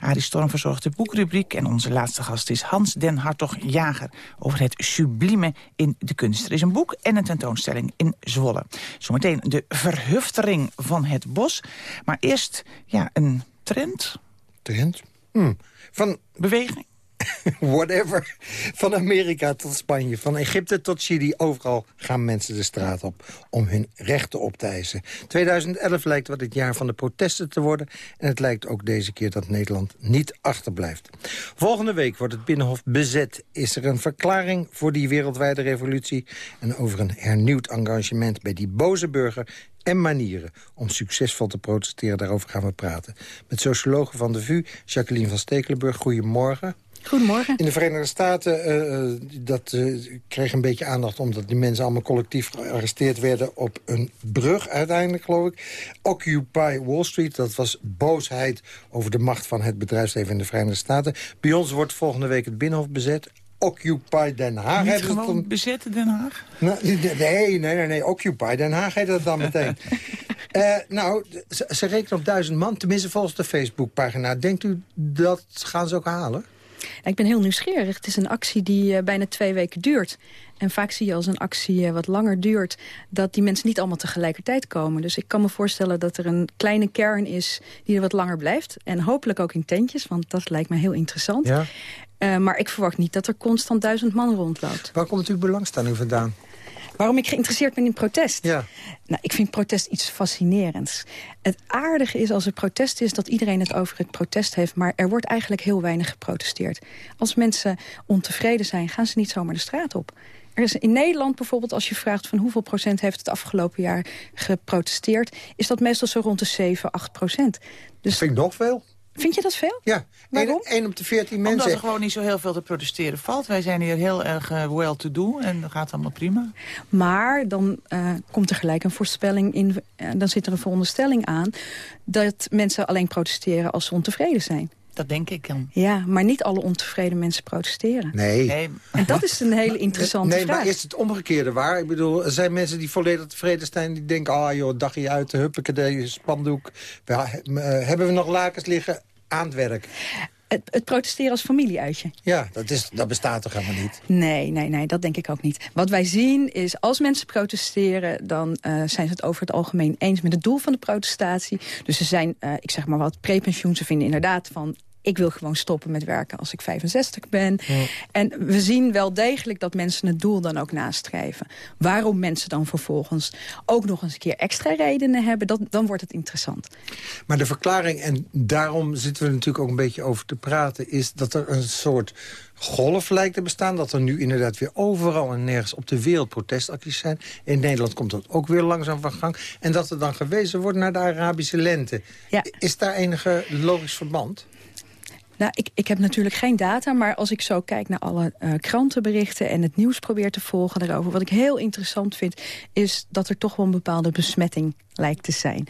Arie Storm verzorgt de boekrubriek en onze laatste gast is Hans den Hartog-Jager... over het sublieme in de kunst. Er is een boek en een tentoonstelling in Zwolle. Zometeen de verhuftering van het bos. Maar eerst ja, een trend. Trend? Hm. Van beweging? whatever. Van Amerika tot Spanje, van Egypte tot Chili. Overal gaan mensen de straat op om hun rechten op te eisen. 2011 lijkt wat het jaar van de protesten te worden. En het lijkt ook deze keer dat Nederland niet achterblijft. Volgende week wordt het Binnenhof bezet. Is er een verklaring voor die wereldwijde revolutie... en over een hernieuwd engagement bij die boze burger en manieren om succesvol te protesteren. Daarover gaan we praten. Met sociologe van de VU, Jacqueline van Stekelenburg. Goedemorgen. Goedemorgen. In de Verenigde Staten, uh, dat uh, kreeg een beetje aandacht... omdat die mensen allemaal collectief gearresteerd werden op een brug uiteindelijk, geloof ik. Occupy Wall Street, dat was boosheid over de macht van het bedrijfsleven in de Verenigde Staten. Bij ons wordt volgende week het Binnenhof bezet. Occupy Den Haag. Niet gewoon dan... bezetten Den Haag? Nou, nee, nee, nee, nee. Occupy Den Haag heet dat dan meteen. uh, nou, ze, ze rekenen op duizend man, tenminste volgens de Facebookpagina. Denkt u dat gaan ze ook halen? Ik ben heel nieuwsgierig. Het is een actie die uh, bijna twee weken duurt. En vaak zie je als een actie uh, wat langer duurt... dat die mensen niet allemaal tegelijkertijd komen. Dus ik kan me voorstellen dat er een kleine kern is... die er wat langer blijft. En hopelijk ook in tentjes, want dat lijkt me heel interessant. Ja. Uh, maar ik verwacht niet dat er constant duizend man rondloopt. Waar komt uw belangstelling vandaan? Waarom ik geïnteresseerd ben in protest? Ja. Nou, ik vind protest iets fascinerends. Het aardige is als er protest is dat iedereen het over het protest heeft... maar er wordt eigenlijk heel weinig geprotesteerd. Als mensen ontevreden zijn, gaan ze niet zomaar de straat op. Er is in Nederland bijvoorbeeld, als je vraagt van hoeveel procent heeft het afgelopen jaar geprotesteerd, is dat meestal zo rond de 7, 8 procent. Dus, dat vind ik nog veel. Vind je dat veel? Ja, Waarom? 1 op de 14 mensen. Omdat er gewoon niet zo heel veel te protesteren valt. Wij zijn hier heel erg uh, well-to-do en dat gaat allemaal prima. Maar dan uh, komt er gelijk een voorspelling in, uh, dan zit er een veronderstelling aan... dat mensen alleen protesteren als ze ontevreden zijn. Dat denk ik dan. Ja, maar niet alle ontevreden mensen protesteren. Nee. nee. En dat is een hele interessante nee, vraag. Nee, maar is het omgekeerde waar? Ik bedoel, er zijn mensen die volledig tevreden zijn... die denken, ah joh, dagje uit, huppakee, spandoek. We, uh, hebben we nog lakens liggen? Aan het werk. Het, het, protesteren als familieuitje. Ja, dat, is, dat bestaat toch helemaal niet? Nee, nee, nee, dat denk ik ook niet. Wat wij zien is, als mensen protesteren... dan uh, zijn ze het over het algemeen eens met het doel van de protestatie. Dus ze zijn, uh, ik zeg maar wat, prepensioen. Ze vinden inderdaad van ik wil gewoon stoppen met werken als ik 65 ben. Ja. En we zien wel degelijk dat mensen het doel dan ook nastreven. Waarom mensen dan vervolgens ook nog eens een keer extra redenen hebben... Dat, dan wordt het interessant. Maar de verklaring, en daarom zitten we natuurlijk ook een beetje over te praten... is dat er een soort golf lijkt te bestaan. Dat er nu inderdaad weer overal en nergens op de wereld protestacties zijn. In Nederland komt dat ook weer langzaam van gang. En dat er dan gewezen wordt naar de Arabische lente. Ja. Is daar enige logisch verband? Nou, ik, ik heb natuurlijk geen data, maar als ik zo kijk naar alle uh, krantenberichten... en het nieuws probeer te volgen daarover... wat ik heel interessant vind, is dat er toch wel een bepaalde besmetting lijkt te zijn.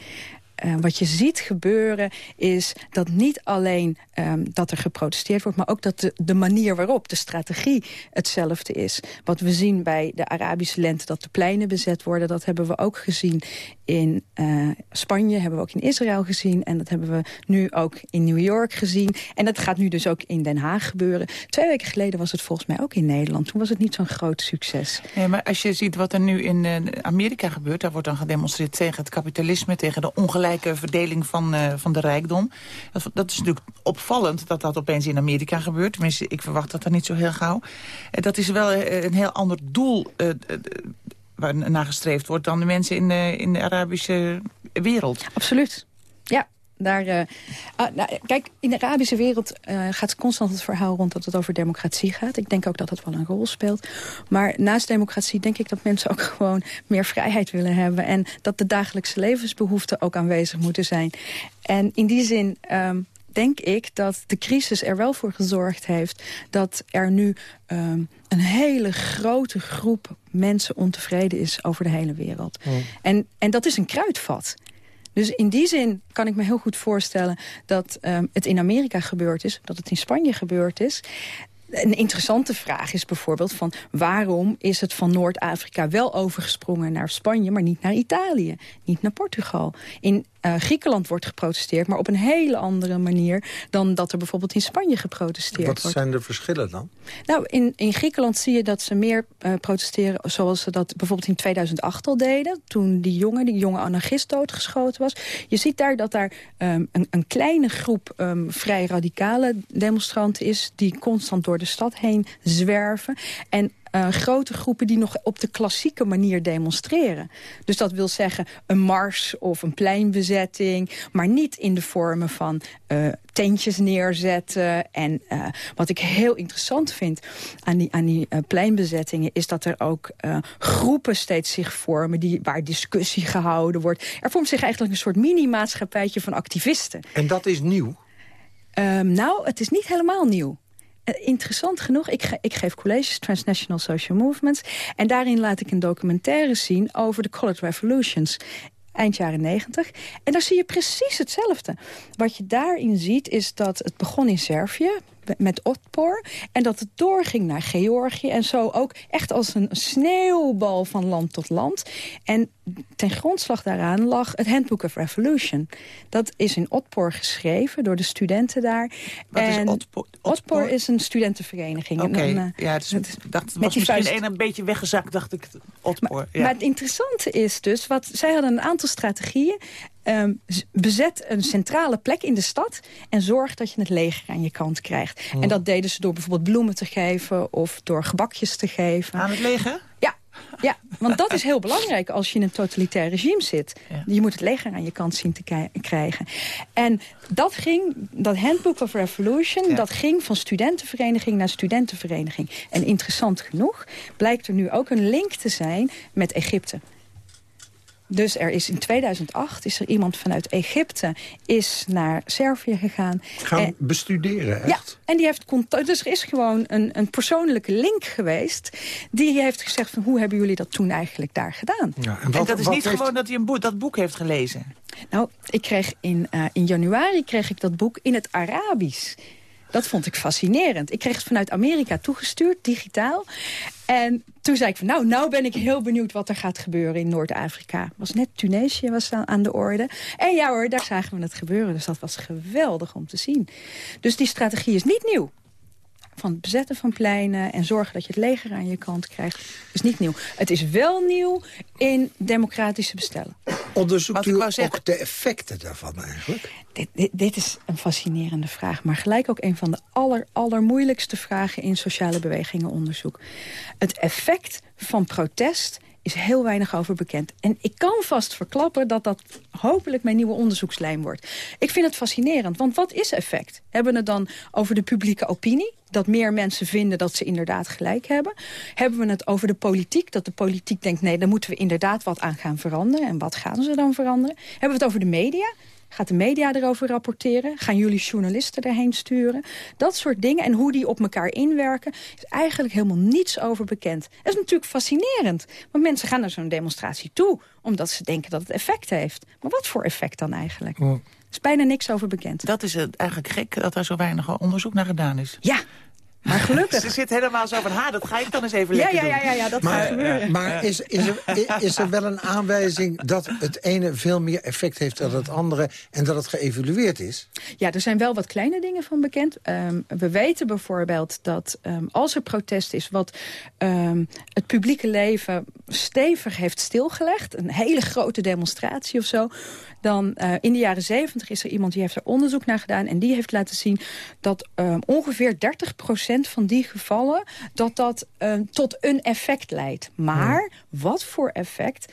Uh, wat je ziet gebeuren is dat niet alleen um, dat er geprotesteerd wordt... maar ook dat de, manier waarop, de strategie hetzelfde is. Wat we zien bij de Arabische lente, dat de pleinen bezet worden... dat hebben we ook gezien in uh, Spanje, hebben we ook in Israël gezien... en dat hebben we nu ook in New York gezien. En dat gaat nu dus ook in Den Haag gebeuren. Twee weken geleden was het volgens mij ook in Nederland. Toen was het niet zo'n groot succes. Nee, maar als je ziet wat er nu in uh, Amerika gebeurt... daar wordt dan gedemonstreerd tegen het kapitalisme... tegen de ongelijke verdeling van, uh, van de rijkdom. Dat, dat is natuurlijk opvallend dat dat opeens in Amerika gebeurt. Tenminste, ik verwacht dat dat niet zo heel gauw. Uh, dat is wel uh, een heel ander doel uh, waar nagestreefd wordt... dan de mensen in in de Arabische wereld. Absoluut. Daar, uh, uh, nou, kijk, in de Arabische wereld uh, gaat constant het verhaal rond dat het over democratie gaat. Ik denk ook dat dat wel een rol speelt. Maar naast democratie denk ik dat mensen ook gewoon meer vrijheid willen hebben. En dat de dagelijkse levensbehoeften ook aanwezig moeten zijn. En in die zin... Um, denk ik dat de crisis er wel voor gezorgd heeft... dat er nu um, een hele grote groep mensen ontevreden is over de hele wereld. Oh. En, en dat is een kruidvat. Dus in die zin kan ik me heel goed voorstellen dat um, het in Amerika gebeurd is... dat het in Spanje gebeurd is. Een interessante vraag is bijvoorbeeld van waarom is het van Noord-Afrika wel overgesprongen naar Spanje, maar niet naar Italië, niet naar Portugal. In uh, Griekenland wordt geprotesteerd, maar op een hele andere manier dan dat er bijvoorbeeld in Spanje geprotesteerd Wat wordt. zijn de verschillen dan? Nou, in, in Griekenland zie je dat ze meer uh, protesteren zoals ze dat bijvoorbeeld in 2008 al deden. Toen die jongen, die jonge anarchist doodgeschoten was. Je ziet daar dat daar um, een, een, kleine groep um, vrij radicale demonstranten is die constant door de stad heen zwerven. En uh, grote groepen die nog op de klassieke manier demonstreren. Dus dat wil zeggen een mars of een pleinbezetting... maar niet in de vormen van uh, tentjes neerzetten. En uh, wat ik heel interessant vind aan die, aan die pleinbezettingen... is dat er ook groepen steeds zich vormen die, waar discussie gehouden wordt. Er vormt zich eigenlijk een soort mini-maatschappijtje van activisten. En dat is nieuw? Um, nou, het is niet helemaal nieuw interessant genoeg, ik, ik, geef colleges Transnational Social Movements... en daarin laat ik een documentaire zien over de College Revolutions eind jaren negentig. En daar zie je precies hetzelfde. Wat je daarin ziet is dat het begon in Servië met Otpor. En dat het doorging naar Georgië. En zo ook echt als een sneeuwbal van land tot land. En ten grondslag daaraan lag het Handbook of Revolution. Dat is in Otpor geschreven door de studenten daar. Wat en is Otpor? Otpor is een studentenvereniging. Oké, okay. uh, ja, het, is, het, dacht, het was misschien vuist... een, een beetje weggezakt, dacht ik, Otpor. Maar, ja. maar het interessante is dus, wat, zij hadden een aantal strategieën. Um, bezet een centrale plek in de stad en zorg dat je het leger aan je kant krijgt. Hmm. En dat deden ze door bijvoorbeeld bloemen te geven of door gebakjes te geven. Aan het leger? Ja, ja, want dat is heel belangrijk als je in een totalitair regime zit. Ja. Je moet het leger aan je kant zien te krijgen. En dat ging, dat Handbook of Revolution, ja. dat ging van studentenvereniging naar studentenvereniging. En interessant genoeg blijkt er nu ook een link te zijn met Egypte. Dus er is in 2008 is er iemand vanuit Egypte is naar Servië gegaan. Gaan en, bestuderen, echt? Ja, en die heeft contact. Dus er is gewoon een, een persoonlijke link geweest. Die heeft gezegd van hoe hebben jullie dat toen eigenlijk daar gedaan? Ja, en, wat, en dat is niet heeft... gewoon dat hij een boek, dat boek heeft gelezen. Nou, ik kreeg in, uh, in januari kreeg ik dat boek in het Arabisch. Dat vond ik fascinerend. Ik kreeg het vanuit Amerika toegestuurd, digitaal. En toen zei ik van, nou, nou ben ik heel benieuwd wat er gaat gebeuren in Noord-Afrika. Was net Tunesië was aan de orde. En ja hoor, daar zagen we het gebeuren. Dus dat was geweldig om te zien. Dus die strategie is niet nieuw van het bezetten van pleinen en zorgen dat je het leger aan je kant krijgt, is niet nieuw. Het is wel nieuw in democratische bestellen. Onderzoekt u ook de effecten daarvan eigenlijk? Dit, dit, dit, is een fascinerende vraag, maar gelijk ook een van de aller, allermoeilijkste vragen in sociale bewegingenonderzoek. Het effect van protest is heel weinig over bekend. En ik kan vast verklappen dat dat hopelijk mijn nieuwe onderzoekslijn wordt. Ik vind het fascinerend, want wat is effect? Hebben we het dan over de publieke opinie? Dat meer mensen vinden dat ze inderdaad gelijk hebben? Hebben we het over de politiek? Dat de politiek denkt, nee, daar moeten we inderdaad wat aan gaan veranderen. En wat gaan ze dan veranderen? Hebben we het over de media? Gaat de media erover rapporteren? Gaan jullie journalisten erheen sturen? Dat soort dingen en hoe die op elkaar inwerken... is eigenlijk helemaal niets over bekend. Dat is natuurlijk fascinerend. Want mensen gaan naar zo'n demonstratie toe... omdat ze denken dat het effect heeft. Maar wat voor effect dan eigenlijk? Er is bijna niks over bekend. Dat is het eigenlijk gek dat er zo weinig onderzoek naar gedaan is. Ja, maar gelukkig. Ze zit helemaal zo van, ha, dat ga ik dan eens even Ja, lekker ja, doen. ja, ja, ja, dat Maar, gaat gebeuren. maar is, is, er, is er wel een aanwijzing dat het ene veel meer effect heeft dan het andere... en dat het geëvalueerd is? Ja, er zijn wel wat kleine dingen van bekend. Ehm, we weten bijvoorbeeld dat ehm, als er protest is... wat ehm, het publieke leven stevig heeft stilgelegd... een hele grote demonstratie of zo... dan eh, in de jaren zeventig is er iemand die heeft er onderzoek naar gedaan... en die heeft laten zien dat ehm, ongeveer 30% van die gevallen... dat dat ehm, tot een effect leidt. Maar wat voor effect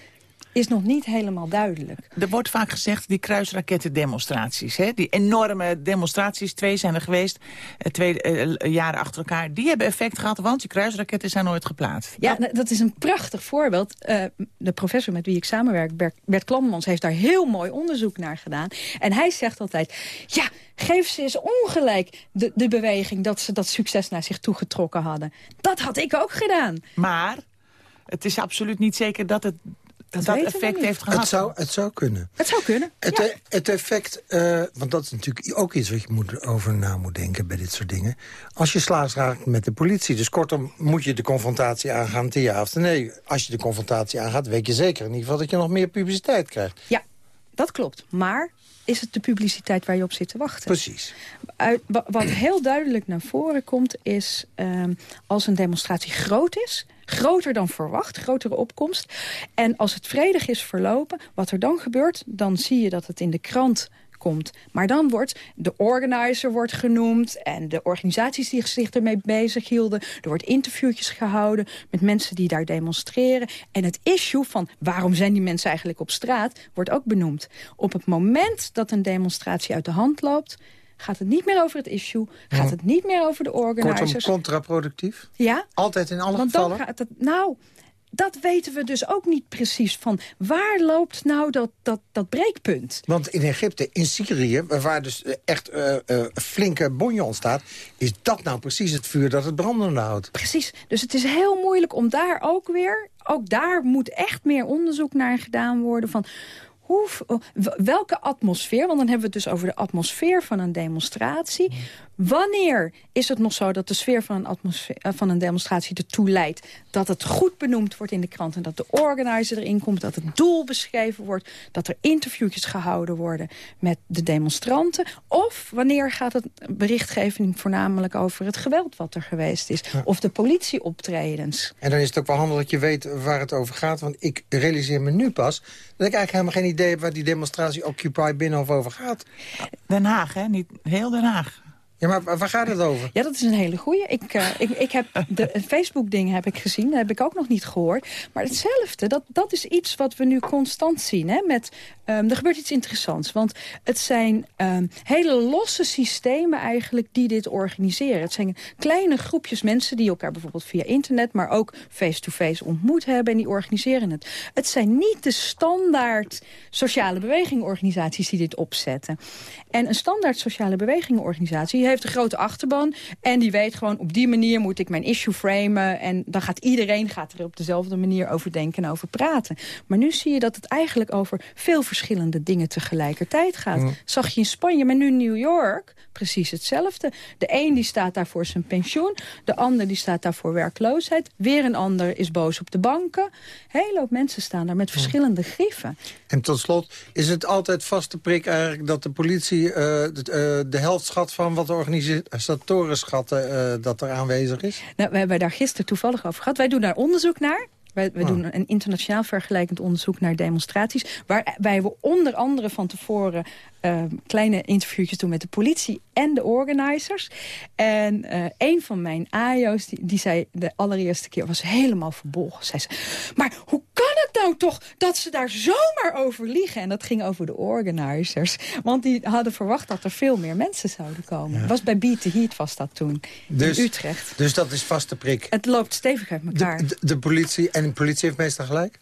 is nog niet helemaal duidelijk. Er wordt vaak gezegd, die kruisrakettendemonstraties... Hè, die enorme demonstraties, twee zijn er geweest... eh, twee eh, jaren achter elkaar, die hebben effect gehad... want die kruisraketten zijn nooit geplaatst. Ja, dat, dat is een prachtig voorbeeld. Eh, de professor met wie ik samenwerk, Bert, Bert heeft daar heel mooi onderzoek naar gedaan. En hij zegt altijd... ja, geef ze eens ongelijk de, de beweging... dat ze dat succes naar zich toegetrokken hadden. Dat had ik ook gedaan. Maar het is absoluut niet zeker dat het dat, effect heeft gehad. Het zou, het zou kunnen. Het zou kunnen. Het, ja. e- het effect, eh, want dat is natuurlijk ook iets wat je moet, over na moet denken bij dit soort dingen. Als je slaags raakt met de politie, dus kortom moet je de confrontatie aangaan, te ja of te nee. Als je de confrontatie aangaat, weet je zeker in ieder geval dat je nog meer publiciteit krijgt. Ja, dat klopt. Maar is het de publiciteit waar je op zit te wachten? Precies. Uit, wa- wat heel duidelijk naar voren komt is... ehm, als een demonstratie groot is... groter dan verwacht, grotere opkomst... en als het vredig is verlopen, wat er dan gebeurt... dan zie je dat het in de krant komt. Maar dan wordt de organizer wordt genoemd... en de organisaties die zich ermee bezig hielden. Er wordt interviewtjes gehouden met mensen die daar demonstreren. En het issue van waarom zijn die mensen eigenlijk op straat... wordt ook benoemd. Op het moment dat een demonstratie uit de hand loopt... gaat het niet meer over het issue, gaat het niet meer over de Kortom, organizers. contraproductief. Ja, Altijd in alle want dan gevallen. gaat het... Nou, dat weten we dus ook niet precies van. Waar loopt nou dat, dat, dat breekpunt? Want in Egypte, in Syrië, waar dus eh, echt eh, flinke bonje ontstaat... is dat nou precies het vuur dat het brandende houdt. Precies. Dus het is heel moeilijk om daar ook weer... ook daar moet echt meer onderzoek naar gedaan worden... van hoe, w- welke atmosfeer, want dan hebben we het dus over de atmosfeer van een demonstratie. Wanneer is het nog zo dat de sfeer van een, atmosfeer, eh, van een demonstratie ertoe leidt... dat het goed benoemd wordt in de krant en dat de organizer erin komt... dat het doel beschreven wordt, dat er interviewtjes gehouden worden met de demonstranten? Of wanneer gaat het berichtgeving voornamelijk over het geweld wat er geweest is? Of de politieoptredens? En dan is het ook wel handig dat je weet waar het over gaat. Want ik realiseer me nu pas dat ik eigenlijk helemaal geen idee waar die demonstratie Occupy Binnenhof over gaat. Den Haag, hè? Niet heel Den Haag. Ja, maar waar gaat het over? Ja, dat is een hele goeie. Ik, eh, ik, ik heb de Facebook-ding heb ik gezien. Dat heb ik ook nog niet gehoord. Maar hetzelfde, dat, dat is iets wat we nu constant zien. Hè, met, ehm, er gebeurt iets interessants. Want het zijn ehm, hele losse systemen eigenlijk die dit organiseren. Het zijn kleine groepjes mensen die elkaar bijvoorbeeld via internet... maar ook face-to-face ontmoet hebben en die organiseren het. Het zijn niet de standaard sociale bewegingorganisaties die dit opzetten. En een standaard sociale bewegingorganisatie heeft een grote achterban... en die weet gewoon, op die manier moet ik mijn issue framen... en dan gaat iedereen gaat er op dezelfde manier over denken en over praten. Maar nu zie je dat het eigenlijk over veel verschillende dingen tegelijkertijd gaat. Mm. Zag je in Spanje, maar nu in New York precies hetzelfde. De een die staat daar voor zijn pensioen, de ander die staat daar voor werkloosheid. Weer een ander is boos op de banken. Hele hoop mensen staan daar met verschillende grieven. En tot slot, is het altijd vaste prik eigenlijk dat de politie eh, de, eh, de helft schat van wat de organisatoren schatten eh, dat er aanwezig is? Nou, we hebben daar gisteren toevallig over gehad. Wij doen daar onderzoek naar. Wij, wij Oh. doen een internationaal vergelijkend onderzoek naar demonstraties. Waarbij we onder andere van tevoren eh, kleine interviewtjes doen met de politie en de organizers. En eh, een van mijn AIO's, die, die zei de allereerste keer, was helemaal verbolgen. Zei ze, maar hoe kan het nou toch dat ze daar zomaar over liegen? En dat ging over de organizers. Want die hadden verwacht dat er veel meer mensen zouden komen. Was bij Beat the Heat was dat toen, Dus, in Utrecht. dus dat is vaste prik. Het loopt stevig uit elkaar. De, de, de politie, en de politie heeft meestal gelijk?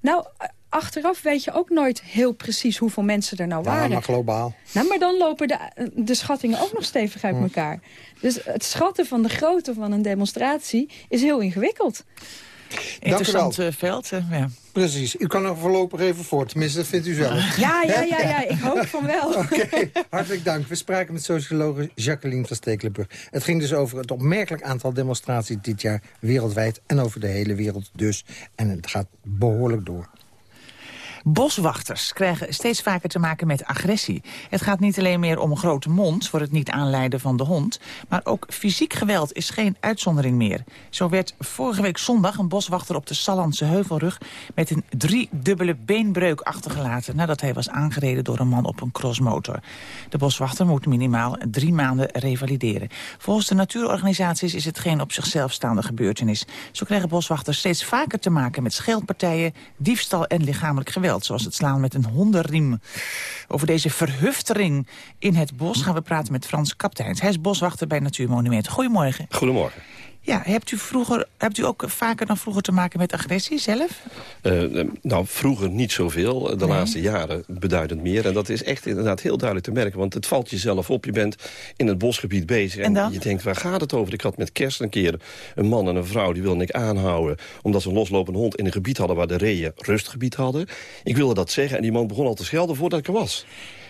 Nou, achteraf weet je ook nooit heel precies hoeveel mensen er nou Ja, waren. maar globaal. Nou, maar dan lopen de, de schattingen ook nog stevig uit elkaar. Dus het schatten van de grootte van een demonstratie is heel ingewikkeld. Interessant eh, veld. eh, ja. Precies. U kan nog voorlopig even voort. Tenminste, dat vindt u zelf. Ja, ja, ja, ja, ik hoop van wel. Oké, hartelijk dank. We spraken met sociologe Jacqueline van Stekelenburg. Het ging dus over het opmerkelijk aantal demonstraties dit jaar wereldwijd... en over de hele wereld dus. En het gaat behoorlijk door. Boswachters krijgen steeds vaker te maken met agressie. Het gaat niet alleen meer om een grote mond voor het niet aanleiden van de hond... maar ook fysiek geweld is geen uitzondering meer. Zo werd vorige week zondag een boswachter op de Sallandse Heuvelrug... met een driedubbele beenbreuk achtergelaten... nadat hij was aangereden door een man op een crossmotor. De boswachter moet minimaal drie maanden revalideren. Volgens de natuurorganisaties is het geen op zichzelf staande gebeurtenis. Zo krijgen boswachters steeds vaker te maken met scheldpartijen... diefstal en lichamelijk geweld zoals het slaan met een hondenriem. Over deze verhuftering in het bos gaan we praten met Frans Kapteins. Hij is boswachter bij Natuurmonumenten. Goedemorgen. Goedemorgen. Ja, hebt u, vroeger, hebt u ook vaker dan vroeger te maken met agressie zelf? Uh, nou, vroeger niet zoveel. De nee. laatste jaren beduidend meer. En dat is echt inderdaad heel duidelijk te merken. Want het valt jezelf op. Je bent in het bosgebied bezig. En, en je denkt, waar gaat het over? Ik had met kerst een keer een man en een vrouw... die wilde ik aanhouden. Omdat ze een loslopende hond in een gebied hadden... waar de reeën rustgebied hadden. Ik wilde dat zeggen. En die man begon al te schelden voordat ik er was.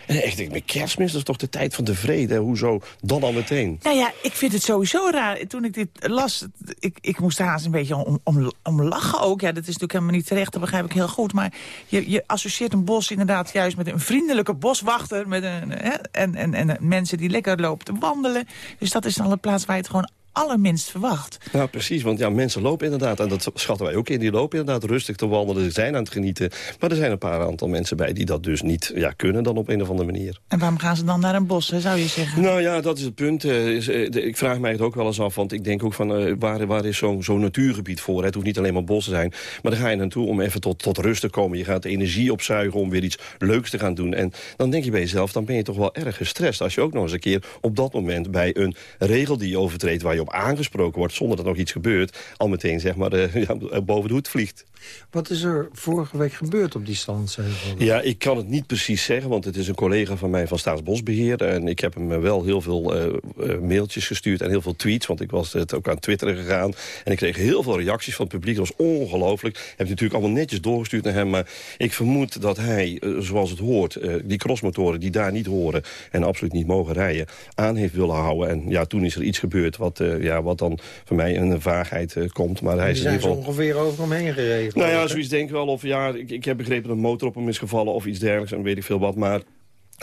En echt, ik met kerstmis, dat is toch de tijd van de vrede. Hoezo dan al meteen? Nou ja, ik vind het sowieso raar. Toen ik dit las, ik, ik moest haast een beetje om, om, om lachen ook. Ja, dat is natuurlijk helemaal niet terecht, dat begrijp ik heel goed. Maar je, je associeert een bos inderdaad juist met een vriendelijke boswachter. Met een, hè, en, en, en mensen die lekker lopen te wandelen. Dus dat is dan een plaats waar je het gewoon allerminst verwacht. Nou, precies, want ja, mensen lopen inderdaad, en dat schatten wij ook in... die lopen inderdaad rustig te wandelen, ze zijn aan het genieten. Maar er zijn een paar aantal mensen bij die dat dus niet ja, kunnen... dan op een of andere manier. En waarom gaan ze dan naar een bos, hè, zou je zeggen? Nou ja, dat is het punt. Uh, de, ik vraag mij het ook wel eens af, want ik denk ook van... Uh, waar, waar is zo'n zo natuurgebied voor? Het hoeft niet alleen maar bos te zijn. Maar dan ga je naartoe om even tot, tot rust te komen. Je gaat energie opzuigen om weer iets leuks te gaan doen. En dan denk je bij jezelf, dan ben je toch wel erg gestrest... als je ook nog eens een keer op dat moment bij een regel die je overtreedt... waar je op aangesproken wordt zonder dat nog iets gebeurt... al meteen zeg maar uh, ja, boven de hoed vliegt. Wat is er vorige week gebeurd op die Stadsheuvel? Ja, ik kan het niet precies zeggen, want het is een collega van mij van Staatsbosbeheer. En ik heb hem wel heel veel uh, uh, mailtjes gestuurd en heel veel tweets. Want ik was het ook aan Twitter gegaan. En ik kreeg heel veel reacties van het publiek. Dat was ongelooflijk. Ik heb natuurlijk allemaal netjes doorgestuurd naar hem. Maar ik vermoed dat hij, zoals het hoort, die crossmotoren die daar niet horen... en absoluut niet mogen rijden, aan heeft willen houden. En ja, toen is er iets gebeurd wat, ja, wat dan voor mij een vaagheid komt. Maar hij is in ieder geval... ongeveer over hem heen gereden. Nou ja, zoiets denk ik wel. Of ja, ik, ik heb begrepen dat een motor op hem is gevallen of iets dergelijks. En weet ik veel wat. Maar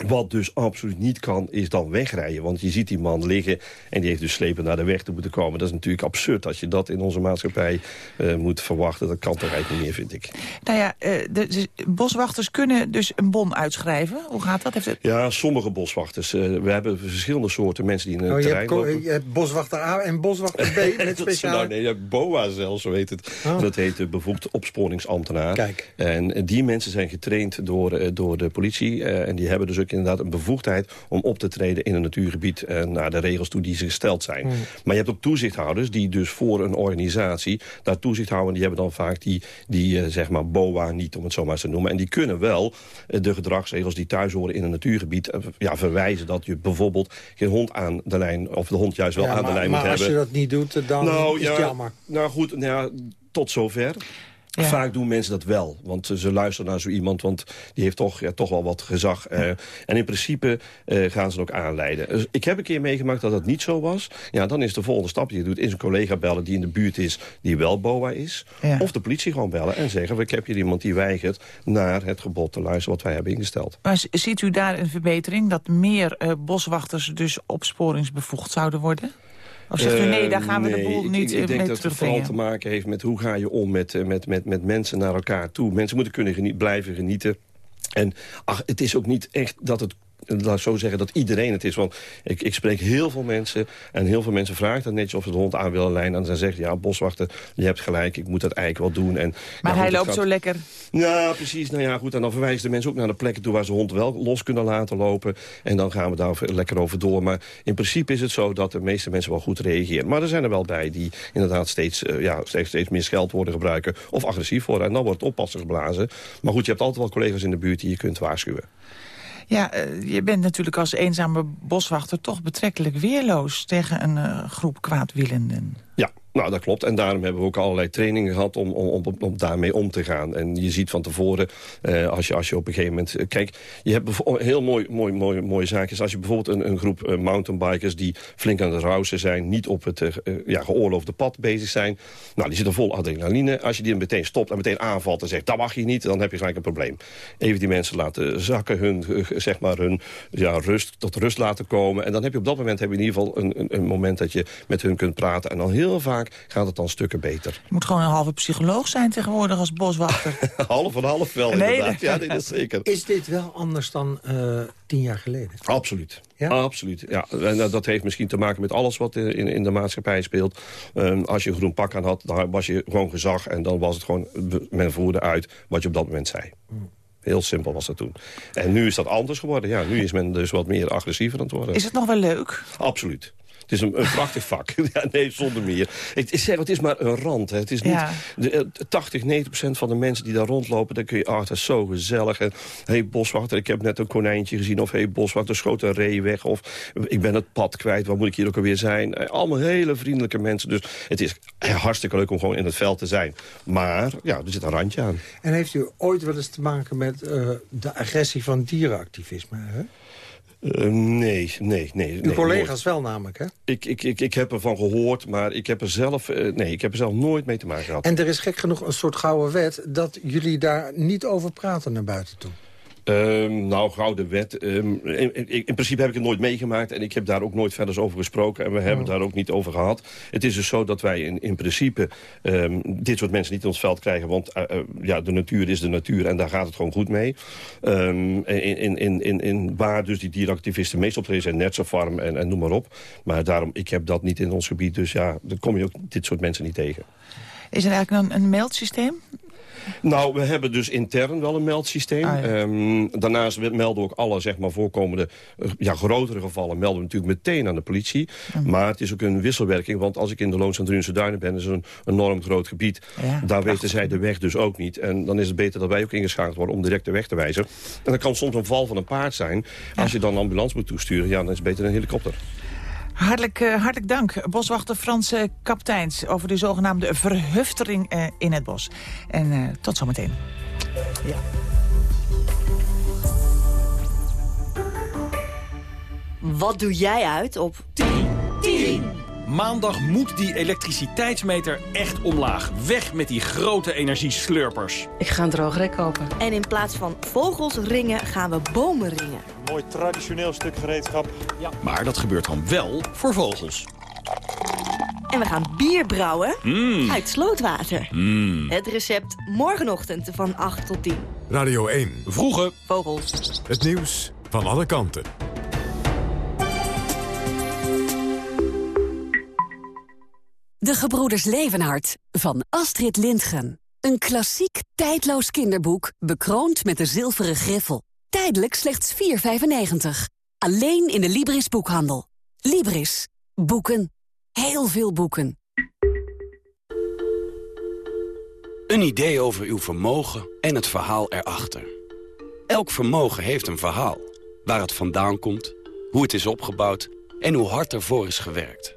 wat dus absoluut niet kan, is dan wegrijden. Want je ziet die man liggen en die heeft dus slepen naar de weg te moeten komen. Dat is natuurlijk absurd als je dat in onze maatschappij uh, moet verwachten. Dat kan toch eigenlijk niet meer, vind ik. Nou ja, uh, de, de, boswachters kunnen dus een bon uitschrijven. Hoe gaat dat? Heeft het... Ja, sommige boswachters. Uh, we hebben verschillende soorten mensen die in het oh, je terrein hebt, lopen. Je hebt boswachter A en boswachter B met speciaal... nou, nee, je hebt BOA zelfs, zo heet het. Oh. Dat heet de bevoegd opsporingsambtenaar. Kijk. En die mensen zijn getraind door, door de politie. en die hebben dus ook inderdaad een bevoegdheid om op te treden in een natuurgebied uh, naar de regels toe die ze gesteld zijn. Hmm. Mm. Maar je hebt ook toezichthouders die dus voor een organisatie daar toezicht houden. Die hebben dan vaak die, die uh, zeg maar BOA niet, om het zo maar eens te noemen. En die kunnen wel uh, de gedragsregels die thuis horen in een natuurgebied ja, verwijzen. Dat je bijvoorbeeld geen hond aan de lijn, of de hond juist wel ja, aan maar, de lijn moet hebben. Maar als je dat niet doet, dan nou, is ja, het jammer. Nou goed, nou ja, tot zover. Ja. Vaak doen mensen dat wel, want ze luisteren naar zo iemand... want die heeft toch, ja, toch wel wat gezag. Uh, en in principe uh, gaan ze het ook aanleiden. Dus ik heb een keer meegemaakt dat dat niet zo was. Ja, dan is de volgende stap die je doet... is een collega bellen die in de buurt is, die wel BOA is. Ja. Of de politie gewoon bellen en zeggen... ik heb hier iemand die weigert naar het gebod te luisteren... wat wij hebben ingesteld. Maar ziet u daar een verbetering? Dat meer uh, boswachters dus opsporingsbevoegd zouden worden? Of zegt u nee, daar gaan we nee, de boel niet ik, ik denk dat het vooral te maken heeft met hoe ga je om met, met, met, met mensen naar elkaar toe. Mensen moeten kunnen geniet, blijven genieten. En ach, het is ook niet echt dat het laat ik zo zeggen dat iedereen het is. Want ik, ik spreek heel veel mensen en heel veel mensen vragen dan netjes of ze de hond aan willen lijnen. En dan zeggen ja, boswachter, je hebt gelijk, ik moet dat eigenlijk wel doen. En, maar ja, hij loopt gaat- zo lekker. ja, precies. Nou ja, goed. En dan verwijzen de mensen ook naar de plekken toe waar ze hond wel los kunnen laten lopen. En dan gaan we daar lekker over door. Maar in principe is het zo dat de meeste mensen wel goed reageren. Maar er zijn er wel bij die inderdaad steeds, eh, ja, steeds, steeds meer scheldwoorden gebruiken. Of agressief worden. En dan wordt het oppassen geblazen. Maar goed, je hebt altijd wel collega's in de buurt die je kunt waarschuwen. Ja, eh, je bent natuurlijk als eenzame boswachter toch betrekkelijk weerloos... tegen een eh, groep kwaadwillenden. Ja, nou dat klopt. En daarom hebben we ook allerlei trainingen gehad om, om, om, om daarmee om te gaan. En je ziet van tevoren, eh, als, je, als je op een gegeven moment... eh, kijk, je hebt heel mooi, mooi, mooi, mooie zaakjes. Als je bijvoorbeeld een, een groep eh, mountainbikers... die flink aan het rousen zijn, niet op het eh, ja, geoorloofde pad bezig zijn... nou, die zitten vol adrenaline. Als je die meteen stopt en meteen aanvalt en zegt... dat mag je niet, dan heb je gelijk een probleem. Even die mensen laten zakken, hun, zeg maar, hun ja, rust, tot rust laten komen. En dan heb je op dat moment heb je in ieder geval een, een, een moment... dat je met hun kunt praten. En dan heel vaak gaat het dan stukken beter. Je moet gewoon een halve psycholoog zijn tegenwoordig als boswachter. half en half wel, Nee, inderdaad. Ja, nee, dat is zeker. Is dit wel anders dan eh, tien jaar geleden? Absoluut. Absoluut, ja. En dat- dat heeft misschien te maken met alles wat in, in de maatschappij speelt. Ehm, als je een groen pak aan had, dan was je gewoon gezag... en dan was het gewoon, men voerde uit wat je op dat moment zei. Heel simpel was dat toen. En nu is dat anders geworden. Ja, nu is men dus wat meer agressiever aan het worden. Is het nog wel leuk? Absoluut. Het is een, een prachtig vak. Ja, nee, zonder meer. Ik, ik zeg, het is maar een rand. Hè. Het is niet, Ja. de, eh, 80, 90 procent van de mensen die daar rondlopen... dan kun je, ah, dat is zo gezellig. En, hey, boswachter, ik heb net een konijntje gezien. Of hey, boswachter, schoot een ree weg. Of ik ben het pad kwijt, waar moet ik hier ook alweer zijn? Eh, Allemaal hele vriendelijke mensen. Dus het is eh, hartstikke leuk om gewoon in het veld te zijn. Maar ja, er zit een randje aan. En heeft u ooit wel eens te maken met eh, de agressie van dierenactivisme? Hè? Eh, nee, nee, nee. Uw collega's wel namelijk, hè? Ik, ik, ik, ik heb ervan gehoord, maar ik heb er zelf, eh, nee, ik heb er zelf nooit mee te maken gehad. En er is gek genoeg een soort gouden wet... dat jullie daar niet over praten naar buiten toe. Ehm, nou, Gouden Wet. ehm, in, in, in principe heb ik het nooit meegemaakt. En ik heb daar ook nooit verder over gesproken. En we hebben het daar ook niet over gehad. Het is dus zo dat wij in, in principe ehm, dit soort mensen niet in ons veld krijgen. Want eh, eh, ja, de natuur is de natuur. En daar gaat het gewoon goed mee. In, in, in, in, waar dus die dierenactivisten meestal optreden zijn. Netserfarm en, en noem maar op. Maar daarom, ik heb dat niet in ons gebied. Dus ja, dan kom je ook dit soort mensen niet tegen. Is er eigenlijk een, een meldsysteem? Nou, we hebben dus intern wel een meldsysteem. Ah, ja. Ehm, daarnaast melden we ook alle zeg maar, voorkomende eh, ja, grotere gevallen... melden we natuurlijk meteen aan de politie. Mm. Maar het is ook een wisselwerking. Want als ik in de Loons en Drunense Duinen ben... is het een enorm groot gebied. Ja, Daar weten zij de weg dus ook niet. En dan is het beter dat wij ook ingeschakeld worden... om direct de weg te wijzen. En dat kan soms een val van een paard zijn. Als je dan een ambulance moet toesturen... ja, dan is het beter een helikopter. Hartelijk, eh, hartelijk dank, boswachter Frans eh, Kapteins... over de zogenaamde verhuftering eh, in het bos. En eh, tot zometeen. Ja. Wat doe jij uit op 10? Maandag moet die elektriciteitsmeter echt omlaag. Weg met die grote energieslurpers. Ik ga een droogrek kopen. En in plaats van vogels ringen, gaan we bomen ringen. Mooi traditioneel stuk gereedschap. Ja. Maar dat gebeurt dan wel voor vogels. En we gaan bier brouwen Mm. uit slootwater. Mm. Het recept morgenochtend van 8 tot 10. Radio 1. Vroege Vogels. Het nieuws van alle kanten. De Gebroeders Levenhart van Astrid Lindgren. Een klassiek, tijdloos kinderboek, bekroond met de zilveren griffel. Tijdelijk slechts 4,95. Alleen in de Libris boekhandel. Libris. Boeken. Heel veel boeken. Een idee over uw vermogen en het verhaal erachter. Elk vermogen heeft een verhaal. Waar het vandaan komt, hoe het is opgebouwd en hoe hard ervoor is gewerkt.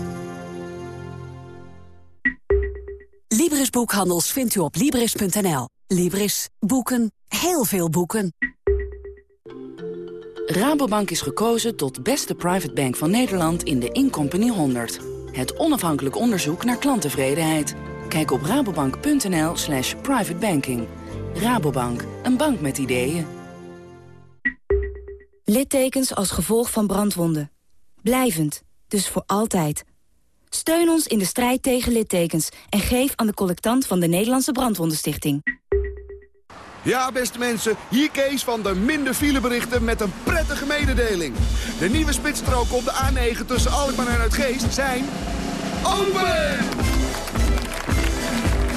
Libris boekhandels vindt u op Libris.nl. Libris. Boeken. Heel veel boeken. Rabobank is gekozen tot beste private bank van Nederland in de Incompany 100. Het onafhankelijk onderzoek naar klanttevredenheid. Kijk op rabobank.nl slash privatebanking. Rabobank, een bank met ideeën. Littekens als gevolg van brandwonden. Blijvend, dus voor altijd. Steun ons in de strijd tegen littekens en geef aan de collectant van de Nederlandse Brandwondenstichting. Ja, beste mensen, hier Kees van de minder fileberichten met een prettige mededeling. De nieuwe spitsstroken op de A9 tussen Alkmaar en Uitgeest zijn... open!